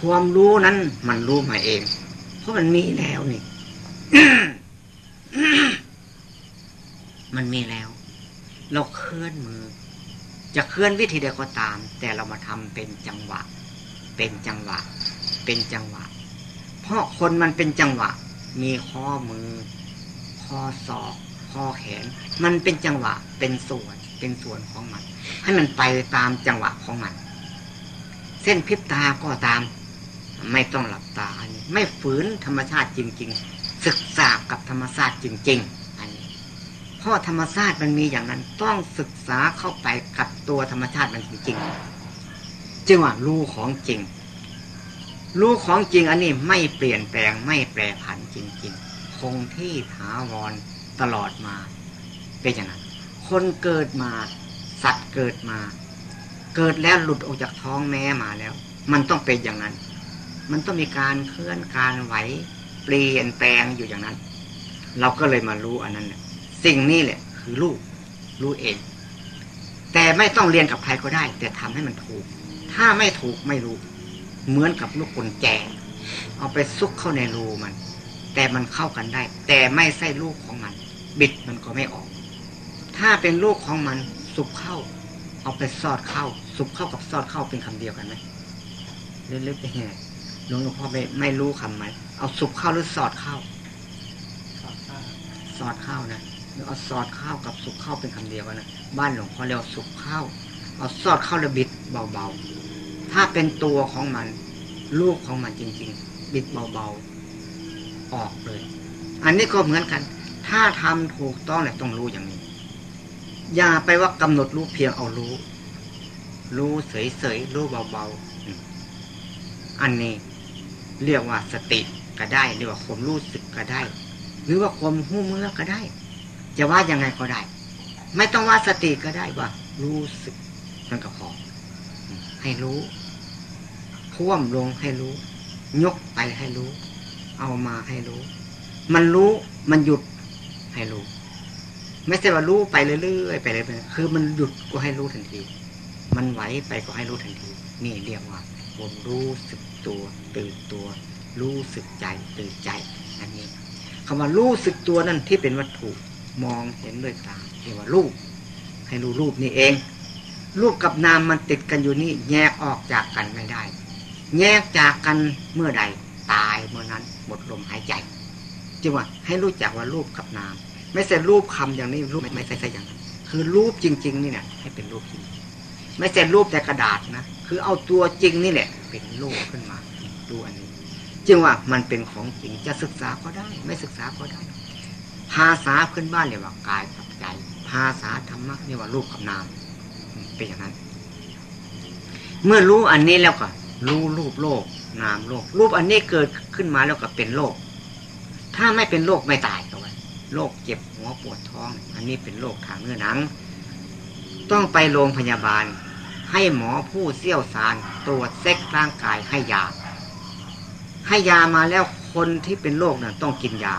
ความรู้นั้นมันรู้มาเอง เพราะมันมีแล้วนี่มันมีแล้ว เราเคลื่อนมือ จะเคลื่อนวิธีใดก็ตาม แต่เรามาทำเป็นจังหวะ เป็นจังหวะ เป็นจังหวะ เพราะคนมันเป็นจังหวะ มีข้อมือ ข้อศอก ข้อแขน มันเป็นจังหวะเป็นส่วน เป็นส่วนของมัน ให้มันไปตามจังหวะของมัน เส้นพิบตาก็ตาม ไม่ต้องหลับตาอันนี้ ไม่ฝืนธรรมชาติจริง ๆ ศึกษากับธรรมชาติจริง ๆ อันนี้เพราะธรรมชาติมันมีอย่างนั้น ต้องศึกษาเข้าไปกับตัวธรรมชาติมันจริงๆจึงว่ารู้ของจริง รู้ของจริงอันนี้ไม่เปลี่ยนแปลงไม่แปรผันจริง ๆ คงที่ถาวรตลอดมาเป็นอย่างนั้นคนเกิดมา สัตว์เกิดมา เกิดแล้วหลุดออกจากท้องแม่มาแล้ว มันต้องเป็นอย่างนั้น มันต้องมีการเคลื่อนการไหว เปลี่ยนแปลงอยู่อย่างนั้น เราก็เลยมารู้อันนั้น สิ่งนี้แหละ คือรู้รู้เอง แต่ไม่ต้องเรียนกับใครก็ได้ แต่ทำให้มันถูก ถ้าไม่ถูกไม่รู้ เหมือนกับลูกกุญแจ เอาไปซุกเข้าในรูมัน แต่มันเข้ากันได้ แต่ไม่ใช่ลูกของมัน บิดมันก็ไม่ออก ถ้าเป็นลูกของมันสุกเข้า เอาไปซอดเข้า สุกเข้ากับซอดเข้าเป็นคำเดียวกันไหมเลึกๆไปแห่หลวงพ่อไม่ไม่รู้คำไหมเอาสุกเข้าหรือสอดเข้า สอดเข้านะหรือเอาสอดเข้ากับสุกเข้าเป็นคำเดียวกันนะบ้านหลวงพ่อเรียกสุกเข้าเอาสอดเข้าแล้วบิดเบาๆ ถ้าเป็นตัวของมัน ลูกของมันจริง ๆ บิดเบาๆ ออกเลย อันนี้ก็เหมือนกัน ถ้าทำถูกต้องเนี่ยต้องรู้อย่างนี้ อย่าไปว่ากำหนดรู้เพียงเอารู้ รู้เฉยๆรู้เบาๆ อันนี้เรียกว่าสติก็ได้เรียกว่าความรู้สึกก็ได้ หรือว่าความหู้เมื่อก็ได้ จะว่ายังไงก็ได้ ไม่ต้องว่าสติก็ได้ว่า รู้สึกมันก็พอให้รู้ ท่วมลงให้รู้ ยกไปให้รู้ เอามาให้รู้ มันรู้มันหยุดให้รู้ ไม่ใช่ว่ารู้ไปเรื่อยๆไปเรื่อยๆคือมันหยุดก็ให้รู้ทันที มันไหวไปก็ให้รู้ทันที นี่เรียกว่า ผมรู้สึกตัวตื่นตัว รู้สึกใจตื่นใจอันนี้คำว่ารู้สึกตัวนั่นที่เป็นวัตถุมองเห็นด้วยตาเรียกว่ารูป ให้รู้รูปนี่เอง รูปกับนามมันติดกันอยู่นี่แยกออกจากกันไม่ได้ แยกจากกันเมื่อใดตายเมื่อนั้นหมดลมหายใจจึงว่าให้รู้จักว่ารูปกับนาม ไม่ใช่รูปคำอย่างนี้รูปไม่ใช่อย่างนั้นคือรูปจริง ๆ นี่เนี่ยให้เป็นรูปจริงไม่ใช่รูปแต่กระดาษนะคือเอาตัวจริงนี่แหละ เป็นรูปขึ้นมาดูอันนี้จึงว่ามันเป็นของจริงจะศึกษาก็ได้ ไม่ศึกษาก็ได้ ภาษาพื้นบ้านเรียกว่ากายกับใจ ภาษาธรรมะเรียกว่ารูปกับนามเป็นอย่างนั้น เมื่อรู้อันนี้แล้วก็ รู้รูปโลกนามโลก รูปอันนี้เกิดขึ้นมาแล้วก็เป็นโลก ถ้าไม่เป็นโรคไม่ตายตัวโรคเจ็บหัวปวดท้อง อันนี้เป็นโรคทางเนื้อหนัง ต้องไปโรงพยาบาล ให้หมอผู้เสี่ยวสารตรวจเซ็กร่างกายให้ยา ให้ยามาแล้วคนที่เป็นโรคนั้นต้องกินยา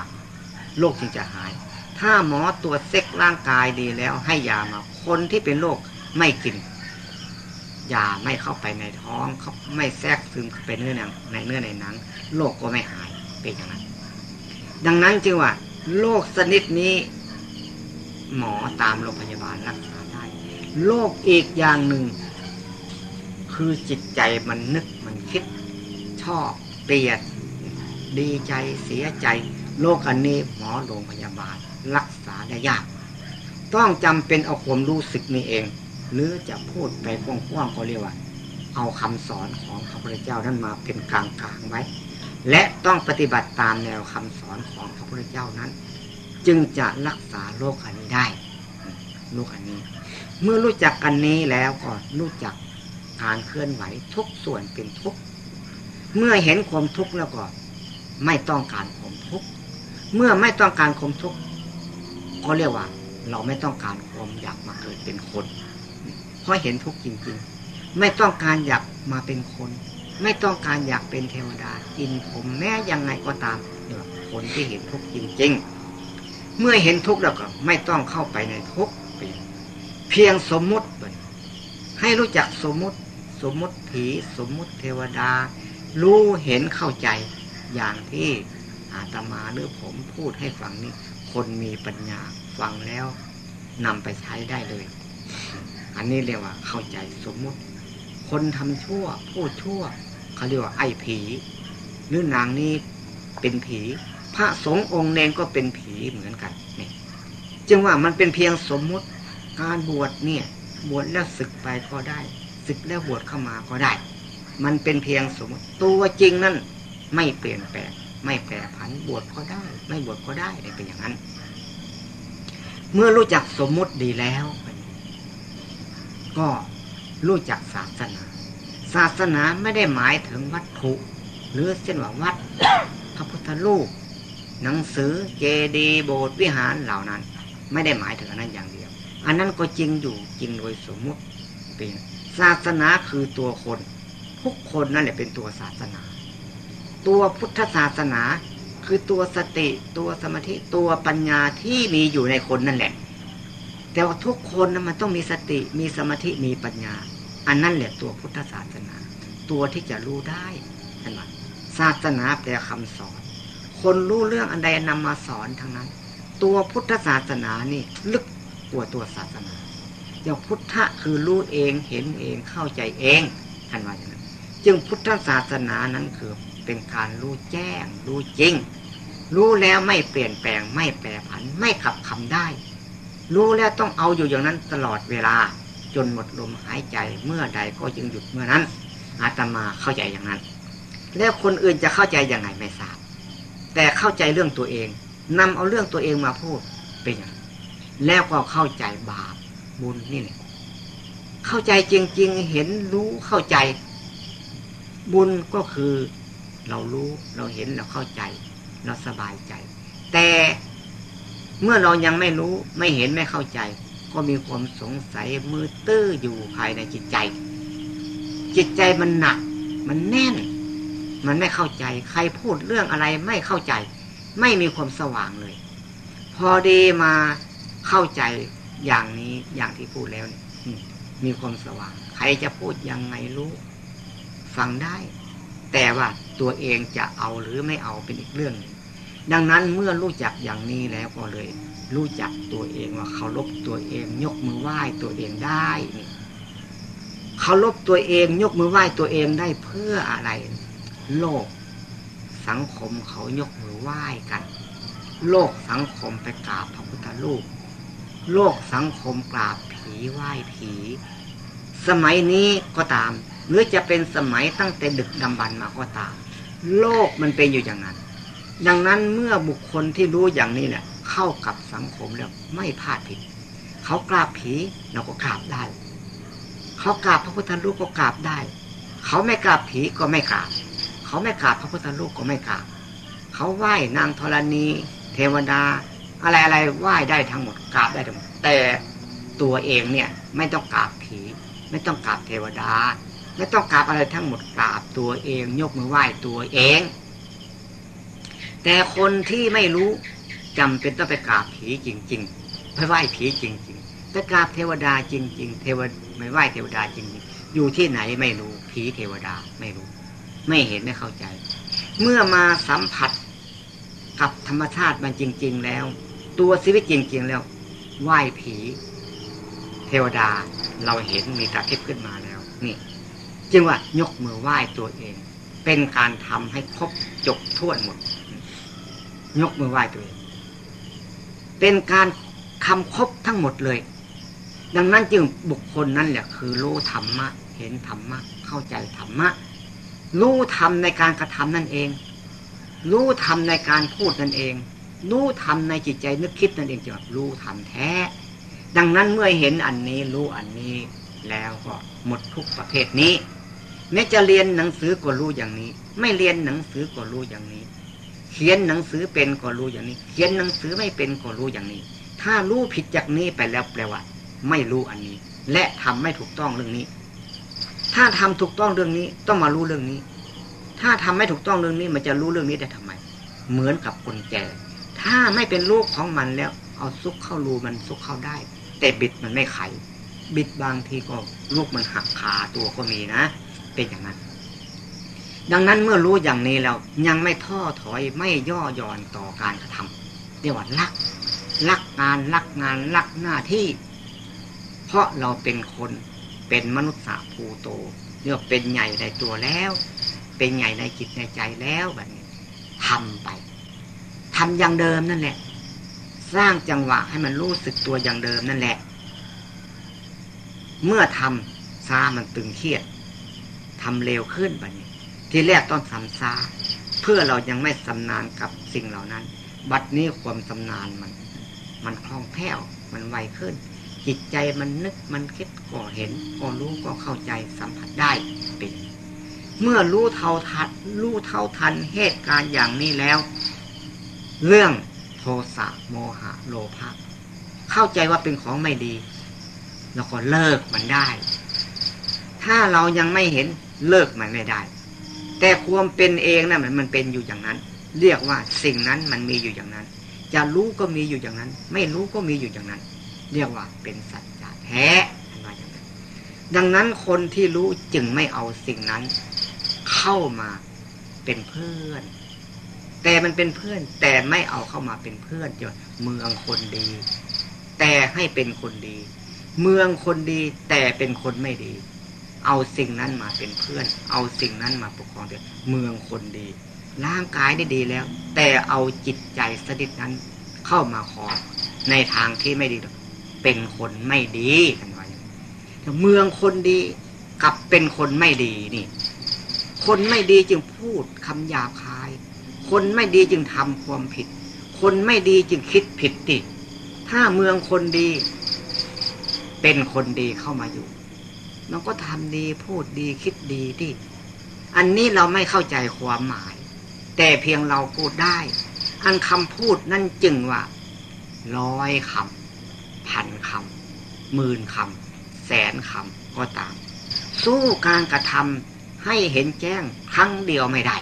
โรคจึงจะหาย ถ้าหมอตรวจเซ็กร่างกายดีแล้วให้ยามา คนที่เป็นโรคไม่กิน ยาไม่เข้าไปในท้องเขาไม่แทรกซึมเข้าไปเนื้อหนังในเนื้อในหนังโรคก็ไม่หายเป็นอย่างนั้น ดังนั้นจึงว่าโรคชนิดนี้ หมอตามโรงพยาบาลรักษาได้โรคอีกอย่างหนึ่ง คือจิตใจมันนึกมันคิด ชอบเกลียด ดีใจเสียใจโรคอันนี้หมอโรงพยาบาลรักษาได้ยาก ต้องจำเป็นเอาความรู้สึกนี้เอง หรือจะพูดไปกว้างๆก็เรียกว่า เอาคำสอนของพระพุทธเจ้านั้นมาเป็นกลางๆไว้ และต้องปฏิบัติตามแนวคำสอนของพระพุทธเจ้านั้น จึงจะรักษาโรคอันนี้ได้โรคอันนี้ เมื่อรู้จักอันนี้แล้วก็รู้จักการเคลื่อนไหวทุกส่วนเป็นทุกเมื่อเห็นความทุกข์แล้วก็ไม่ต้องการความทุกข์เมื่อไม่ต้องการความทุกข์ก็เรียกว่า เราไม่ต้องการความอยากมาเกิดเป็นคน เพราะเห็นทุกข์จริงๆ ไม่ต้องการอยากมาเป็นคน ไม่ต้องการอยากเป็นเทวดากินผมแม้ยังไงก็ตามเนี่ยคนที่เห็นทุกข์จริง ๆ เมื่อเห็นทุกข์แล้วก็ ไม่ต้องเข้าไปในทุกข์เพียงสมมุติให้รู้จักสมมุติ สมมุติผีสมมุติเทวดา รู้เห็นเข้าใจอย่างที่อาตมาหรือผมพูดให้ฟังนี่คนมีปัญญาฟังแล้วนำไปใช้ได้เลย อันนี้เรียกว่าเข้าใจสมมุติ คนทำชั่วพูดชั่วเขาเรียกว่าไอ้ผีหรือนางนี้เป็นผี พระสงฆ์องค์เนงก็เป็นผีเหมือนกันนี่จึงว่ามันเป็นเพียงสมมุติการบวชเนี่ยบวชแล้วศึกไปก็ได้ศึกแล้วบวชเข้ามาก็ได้ มันเป็นเพียงสมมติตัวจริงนั่นไม่เปลี่ยนแปลงไม่แปรผันบวชก็ได้ ไม่บวชก็ได้เป็นอย่างนั้น เมื่อรู้จักสมมุติดีแล้ว ก็รู้จักศาสนา ศาสนาไม่ได้หมายถึงวัตถุ หรือเส้นว่าวัดพระพุทธรูปหนังสือเจดีย์โบสถ์วิหารเหล่านั้น ไม่ได้หมายถึงอันนั้นอย่างเดียว อันนั้นก็จริงอยู่จริงโดยสมมุติเป็นศาสนาคือตัวคนทุกคนนั่นแหละเป็นตัวศาสนา ตัวพุทธศาสนาคือตัวสติ ตัวสมาธิตัวปัญญาที่มีอยู่ในคนนั่นแหละ แต่ว่าทุกคนนะมันต้องมีสติมีสมาธิมีปัญญา อันนั่นแหละตัวพุทธศาสนา ตัวที่จะรู้ได้เห็นไหมศาสนาแปลคำสอน คนรู้เรื่องอันใดนำมาสอนทั้งนั้น ตัวพุทธศาสนานี่ลึกกว่าตัวศาสนาอย่างพุทธะคือรู้เองเห็นเองเข้าใจเองท่านว่าอย่างนั้นจึงพุทธศาสนานั้นคือเป็นการรู้แจ้ง รู้จริง รู้แล้วไม่เปลี่ยนแปลงไม่แปรผันไม่ขับคำได้ รู้แล้วต้องเอาอยู่อย่างนั้นตลอดเวลา จนหมดลมหายใจเมื่อใดก็จึงหยุดเมื่อนั้น อาตมาเข้าใจอย่างนั้น แล้วคนอื่นจะเข้าใจยังไงไม่ทราบ แต่เข้าใจเรื่องตัวเองนำเอาเรื่องตัวเองมาพูดเป็นอย่างแล้วก็เข้าใจบาปบุญนี่แหละเข้าใจจริง ๆ เห็นรู้เข้าใจ บุญก็คือเรารู้เราเห็นเราเข้าใจ เราสบายใจ แต่ เมื่อเรายังไม่รู้ไม่เห็นไม่เข้าใจ ก็มีความสงสัยมือตื้ออยู่ภายในจิตใจ จิตใจมันหนัก มันแน่น มันไม่เข้าใจ ใครพูดเรื่องอะไรไม่เข้าใจ ไม่มีความสว่างเลย พอดีมาเข้าใจอย่างนี้อย่างที่พูดแล้วเนี่ยมีความสว่าง ใครจะพูดยังไงรู้ฟังได้ แต่ว่าตัวเองจะเอาหรือไม่เอาเป็นอีกเรื่อง ดังนั้นเมื่อรู้จักอย่างนี้แล้วก็เลย รู้จักตัวเองว่าเคารพตัวเอง ยกมือไหว้ตัวเองได้นี่เคารพตัวเอง ยกมือไหว้ตัวเองได้เพื่ออะไร โลก สังคมเขายกมือไหว้กัน โลกสังคมไปกราบพระพุทธรูปโลกสังคมกราบผีไหว้ผี สมัยนี้ก็ตาม หรือจะเป็นสมัยตั้งแต่ดึกดำบรรมาก็ตาม โลกมันเป็นอยู่อย่างนั้น ดังนั้นเมื่อบุคคลที่รู้อย่างนี้เนี่ยเข้ากับสังคมแล้วไม่พลาดผิด เขากราบผีเราก็กราบได้ เขากราบพระพุทธรูปก็กราบได้ เขาไม่กราบผีก็ไม่กราบ เขาไม่กราบพระพุทธรูปก็ไม่กราบ เขาไหว้นางธรณี เทวดา อะไรอะไรไหว้ได้ทั้งหมดกราบได้ทั้งหมดแต่ตัวเองเนี่ยไม่ต้องกราบผี ไม่ต้องกราบเทวดา ไม่ต้องกราบอะไรทั้งหมดกราบตัวเอง ยกมือไหว้ตัวเอง แต่คนที่ไม่รู้จำเป็นต้องไปกราบผีจริง ๆ ไปไหว้ผีจริง ๆ ไปกราบเทวดาจริง ๆ เทวไม่ไหว้เทวดาจริงๆ อยู่ที่ไหนไม่รู้ผีเทวดาไม่รู้ ไม่เห็นไม่เข้าใจ เมื่อมาสัมผัสกับธรรมชาติมันจริง ๆ แล้ว ตัวชีวิตจริง ๆ แล้ว ไหว้ผี เทวดาเราเห็นมีตาทิพย์ขึ้นมาแล้ว นี่ จึงว่ายกมือไหว้ตัวเอง เป็นการทำให้ครบจบทั่วหมด ยกมือไหว้ตัวเอง เป็นการคำครบทั้งหมดเลย ดังนั้นจึงบุคคลนั้นแหละคือรู้ธรรมะ เห็นธรรมะ เข้าใจธรรมะ รู้ธรรมในการกระทำนั่นเอง รู้ธรรมในการพูดนั่นเอง รู้ธรรมในจิตใจนึกคิดนั่นเองจะรู้ธรรมแท้ ดังนั้นเมื่อเห็นอันนี้รู้อันนี้แล้วก็หมดทุกประเภทนี้แม้จะเรียนหนังสือก็รู้อย่างนี้ ไม่เรียนหนังสือก็รู้อย่างนี้ เขียนหนังสือเป็นก็รู้อย่างนี้ เขียนหนังสือไม่เป็นก็รู้อย่างนี้ ถ้ารู้ผิดจากนี้ไปแล้วแปลว่า ไม่รู้อันนี้ และทำไม่ถูกต้องเรื่องนี้ ถ้าทำถูกต้องเรื่องนี้ต้องมารู้เรื่องนี้ ถ้าทำไม่ถูกต้องเรื่องนี้ มันจะรู้เรื่องนี้ได้ทำไม เหมือนกับคนแก่ ถ้าไม่เป็นลูกของมันแล้ว เอาซุกเข้ารูมันซุกเข้าได้ แต่บิดมันไม่ไข บิดบางทีก็ลูกมันหักขาตัวก็มีนะ เป็นอย่างนั้น ดังนั้นเมื่อรู้อย่างนี้แล้วยังไม่ท้อถอยไม่ย่อหย่อนต่อการกระทำเรียกว่ารักรักงานรักงานรักหน้าที่ เพราะเราเป็นคนเป็นมนุษย์สาภูโตเรียกเป็นใหญ่ในตัวแล้ว เป็นใหญ่ในจิตในใจแล้วแบบนี้ทำไปทำอย่างเดิมนั่นแหละ สร้างจังหวะให้มันรู้สึกตัวอย่างเดิมนั่นแหละ เมื่อทำซามันตึงเครียดทำเร็วขึ้นแบบนี้ ทีแรกต้องทำซาเพื่อเรายังไม่สำนานกับสิ่งเหล่านั้น บัดนี้ความสำนานมัน มันคล่องแคล่วมันไวขึ้น จิตใจมันนึกมันคิดก็เห็นก็รู้ก็เข้าใจสัมผัสได้เป็นเมื่อรู้เท่าทันรู้เท่าทันเหตุการณ์อย่างนี้แล้ว เรื่องโทสะโมหะโลภะเข้าใจว่าเป็นของไม่ดีเราก็เลิกมันได้ ถ้าเรายังไม่เห็นเลิกมันไม่ได้ แต่ความเป็นเองนะ่ะมันมันเป็นอยู่อย่างนั้น เรียกว่าสิ่งนั้นมันมีอยู่อย่างนั้น จะรู้ก็มีอยู่อย่างนั้น ไม่รู้ก็มีอยู่อย่างนั้น เรียกว่าเป็นสัจจะแท้ว่าอย่างนั้น ดังนั้นคนที่รู้จึงไม่เอาสิ่งนั้น เข้ามาเป็นเพื่อน แต่มันเป็นเพื่อน แต่ไม่เอาเข้ามาเป็นเพื่อนจะเมืองคนดี แต่ให้เป็นคนดี เมืองคนดีแต่เป็นคนไม่ดี เอาสิ่งนั้นมาเป็นเพื่อน เอาสิ่งนั้นมาปกครองเถอะเมืองคนดี ร่างกายได้ดีแล้ว แต่เอาจิตใจสดิดนั้นเข้ามาครองในทางที่ไม่ดี เป็นคนไม่ดีกันไว้เมืองคนดีกับเป็นคนไม่ดีนี่ คนไม่ดีจึงพูดคำหยาบคาย คนไม่ดีจึงทำความผิด คนไม่ดีจึงคิดผิดติ ถ้าเมืองคนดี เป็นคนดีเข้ามาอยู่ มันก็ทำดีพูดดีคิดดีที่อันนี้เราไม่เข้าใจความหมาย แต่เพียงเราพูดได้ อันคำพูดนั่นจึงว่าร้อยคำพันคำหมื่นคำแสนคำก็ตาม สู้การกระทำให้เห็นแจ้งครั้งเดียวไม่ได้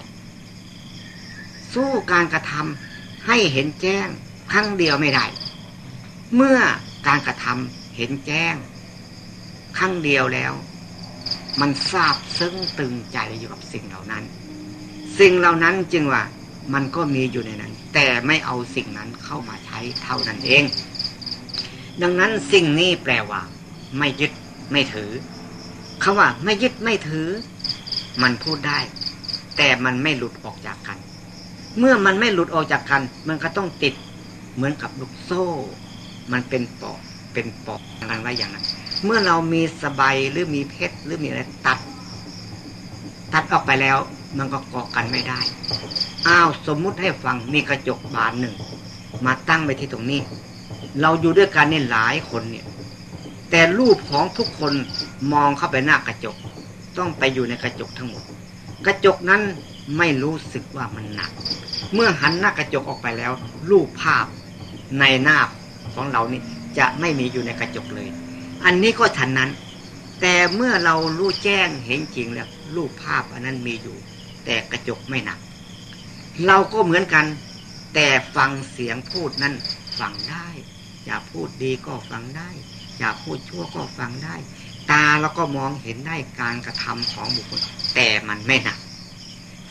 สู้การกระทำให้เห็นแจ้งครั้งเดียวไม่ได้ เมื่อการกระทำเห็นแจ้ง ครั้งเดียวแล้ว มันทราบซึ้งตึงใจอยู่กับสิ่งเหล่านั้น สิ่งเหล่านั้นจึงว่ามันก็มีอยู่ในนั้น แต่ไม่เอาสิ่งนั้นเข้ามาใช้เท่านั้นเอง ดังนั้นสิ่งนี้แปลว่า ไม่ยึดไม่ถือคาว่า ไม่ยึดไม่ถือ มันพูดได้ แต่มันไม่หลุดออกจากกัน เมื่อมันไม่หลุดออกจากกัน มันก็ต้องติดเหมือนกับลูกโซ่ มันเป็นปอกเป็นปอกอะไรอย่างนั้น เมื่อเรามีสบายหรือมีเพชรหรือมีอะไรตัด ตัดออกไปแล้ว มันก็เกาะกันไม่ได้ อ้าวสมมุติให้ฟังมีกระจกบานหนึ่ง มาตั้งไปที่ตรงนี้ เราอยู่ด้วยกันเนี่ยหลายคนเนี่ย แต่รูปของทุกคนมองเข้าไปหน้ากระจก ต้องไปอยู่ในกระจกทั้งหมด กระจกนั้นไม่รู้สึกว่ามันหนัก เมื่อหันหน้ากระจกออกไปแล้ว รูปภาพในหน้าของเรานี่จะไม่มีอยู่ในกระจกเลย อันนี้ก็ฉันนั้น แต่เมื่อเรารู้แจ้งเห็นจริงแล้วรูปภาพอันนั้นมีอยู่ แต่กระจกไม่หนัก เราก็เหมือนกัน แต่ฟังเสียงพูดนั้นฟังได้ อย่าพูดดีก็ฟังได้ อย่าพูดชั่วก็ฟังได้ ตาเราก็มองเห็นได้การกระทำของบุคคล แต่มันไม่หนัก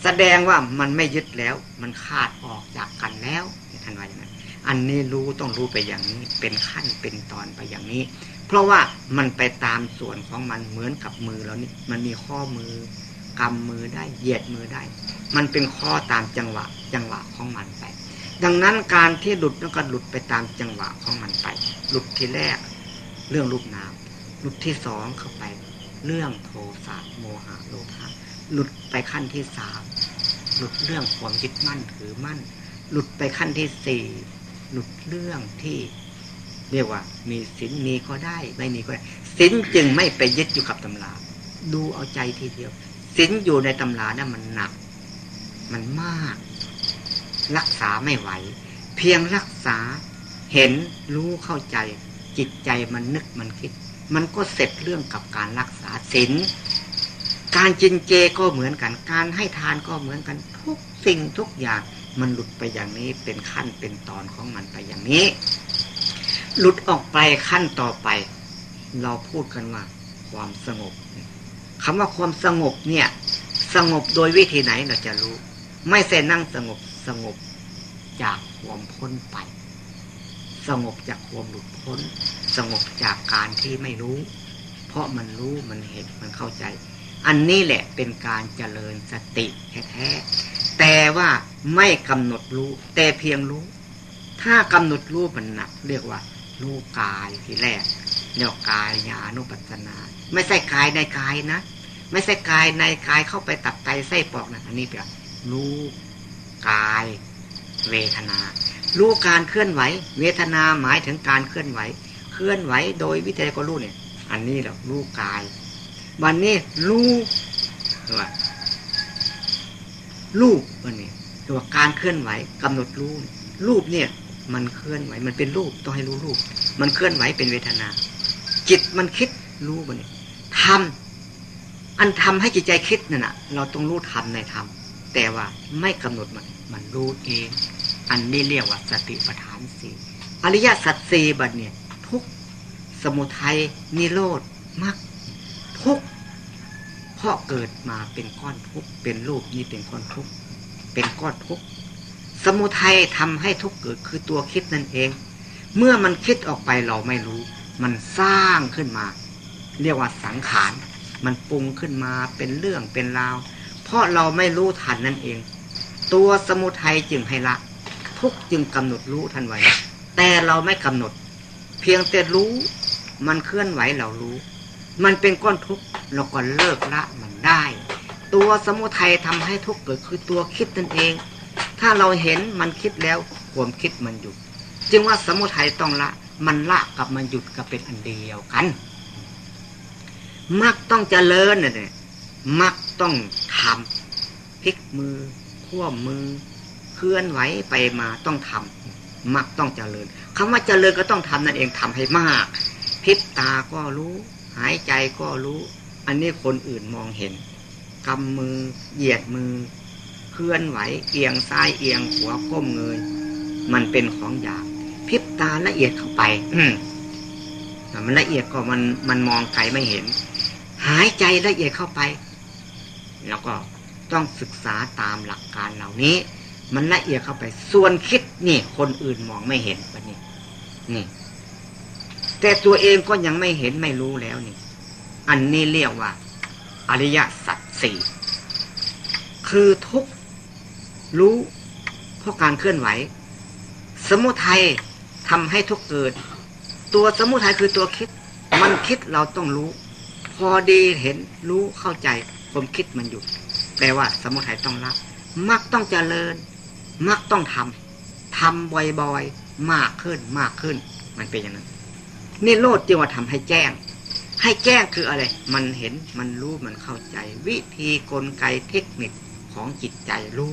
แสดงว่ามันไม่ยึดแล้ว มันขาดออกจากกันแล้วท่านว่าอย่างนั้นอันนี้รู้ต้องรู้ไปอย่างนี้เป็นขั้นเป็นตอนไปอย่างนี้ เพราะว่ามันไปตามส่วนของมันเหมือนกับมือเรานี่มันมีข้อมือกำมือได้เหยียดมือได้ มันเป็นข้อตามจังหวะ จังหวะของมันไป ดังนั้นการที่หลุดนั่นก็หลุดไปตามจังหวะของมันไป หลุดที่แรก เรื่องรูปนามหลุดที่สองเข้าไป เรื่องโทสะโมหะโลภะหลุดไปขั้นที่สามหลุดเรื่องความยึดมั่นถือมั่น หลุดไปขั้นที่สี่หลุดเรื่องที่ เรียกว่า มีศีลมีก็ได้ ไม่มีก็ได้ศีลจึงไม่ไปยึดอยู่กับตำราดูเอาใจทีเดียวศีลอยู่ในตำรานะ่ะมันหนัก มันมาก รักษาไม่ไหว เพียงรักษาเห็นรู้เข้าใจ จิตใจมันนึกมันคิด มันก็เสร็จเรื่องกับการรักษาศีลการจินเจก็เหมือนกัน การให้ทานก็เหมือนกันทุกสิ่งทุกอย่างมันหลุดไปอย่างนี้เป็นขั้นเป็นตอนของมันไปอย่างนี้ หลุดออกไปขั้นต่อไป เราพูดกันว่าความสงบคำว่าความสงบเนี่ย สงบโดยวิธีไหนเราจะรู้ ไม่ใช่นั่งสงบสงบจากความพ้นไป สงบจากความหลุดพ้น สงบจากการที่ไม่รู้ เพราะมันรู้มันเห็นมันเข้าใจ อันนี้แหละเป็นการเจริญสติแท้ๆแต่ว่าไม่กำหนดรู้ แต่เพียงรู้ ถ้ากำหนดรู้มันหนัก เรียกว่า รู้กายทีแรกเรียกกายญาณุปัสนา ไม่ใช่กายในกายนะ ไม่ใช่กายในกายเข้าไปตับไตไส้ปอกนะอันนี้เปล่ารู้กายเวทนา รู้การเคลื่อนไหว เวทนาหมายถึงการเคลื่อนไหว เคลื่อนไหวโดยวิธีก็รู้เนี่ย อันนี้แหละรู้กาย วันนี้รู้ว่ารูปวันนี้ตัวการเคลื่อนไหวกำหนดรู้รูปเนี่ย มันเคลื่อนไหว มันเป็นรูปต้องให้รู้รูป มันเคลื่อนไหวเป็นเวทนา จิตมันคิดรู้วันทำอันทำให้จิตใจคิดนั่นนะเราต้องรู้ทำในธรรมแต่ว่าไม่กำหนดมัน มันรู้เอง อันนี้เรียกว่าสติปัฏฐานสี่อริยสัจสี่บัดเนี่ย ทุกสมุทัยนิโรธมรรคทุกเพราะเกิดมาเป็นก้อนทุกเป็นรูปนี่เป็นก้อนทุกเป็นก้อนทุก สมุทัยทำให้ทุกเกิดคือตัวคิดนั่นเอง เมื่อมันคิดออกไปเราไม่รู้ มันสร้างขึ้นมา เรียกว่าสังขาร มันปรุงขึ้นมาเป็นเรื่องเป็นราว เพราะเราไม่รู้ทันนั่นเอง ตัวสมุทัยจึงให้ละ ทุกจึงกำหนดรู้ทันไว้ แต่เราไม่กำหนด เพียงแต่รู้ มันเคลื่อนไหวเรารู้ มันเป็นก้อนทุกข์เราก็เลิกละมันได้ ตัวสมุทัยทำให้ทุกเกิดคือตัวคิดนั่นเอง ถ้าเราเห็นมันคิดแล้วความคิดมันหยุด จึงว่าสมุทัยต้องละ มันละกับมันหยุดกับเป็นอันเดียวกันมักต้องเจริญเนี่ยมักต้องทำพลิกมือขั้วมือ เคลื่อนไหวไปมาต้องทำมักต้องเจริญคำว่าเจริญก็ต้องทำนั่นเองทำให้มากพิษตาก็รู้ หายใจก็รู้ อันนี้คนอื่นมองเห็นกำมือเหยียดมือ เคลื่อนไหวเอียงซ้ายเอียงขวาก้มเงย มันเป็นของหยาบพิษตาละเอียดเข้าไป อืมมันละเอียดก็มันมันมองไกลไม่เห็น หายใจละเอียดเข้าไป แล้วก็ต้องศึกษาตามหลักการเหล่านี้ มันละเอียดเข้าไป ส่วนคิดนี่ คนอื่นมองไม่เห็นปะนี่นี่ แต่ตัวเองก็ยังไม่เห็นไม่รู้แล้วนี่ อันนี้เรียกว่า อริยสัจสี่คือทุก รู้เพราะการเคลื่อนไหว สมุทัยทำให้ทุกเกิด ตัวสมุทัยคือตัวคิด มันคิดเราต้องรู้ พอดีเห็นรู้เข้าใจผมคิดมันอยู่แปลว่า สมุทัยต้องละมักต้องเจริญ มักต้องทำทำบ่อยๆมากขึ้นมากขึ้น มันเป็นอย่างนั้นนี่โลดจึงว่าทำให้แจ้ง ให้แจ้งคืออะไร มันเห็นมันรู้มันเข้าใจ วิธีกลไกเทคนิคของจิตใจรู้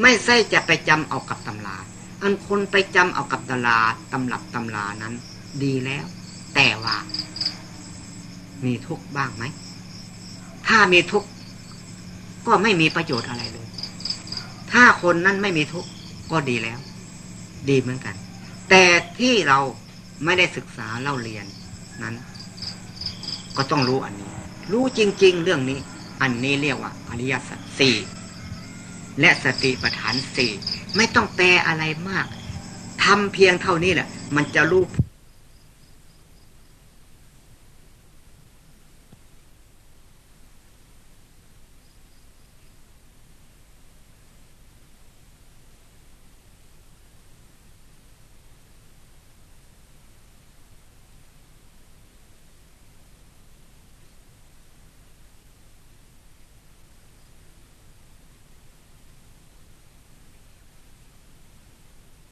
ไม่ใช่จะไปจำเอากับตำรา อันคนไปจำเอากับตำราตำรับตำรานั้น ดีแล้ว แต่ว่า มีทุกข์บ้างไหม ถ้ามีทุกข์ก็ไม่มีประโยชน์อะไรเลย ถ้าคนนั้นไม่มีทุกข์ก็ดีแล้ว ดีเหมือนกัน แต่ที่เราไม่ได้ศึกษาเล่าเรียนนั้น ก็ต้องรู้อันนี้ รู้จริง ๆ เรื่องนี้ อันนี้เรียกว่า อริยสัจสี่ และสติปัฏฐานสี่ไม่ต้องแปลอะไรมากทำเพียงเท่านี้แหละ มันจะรู้ผ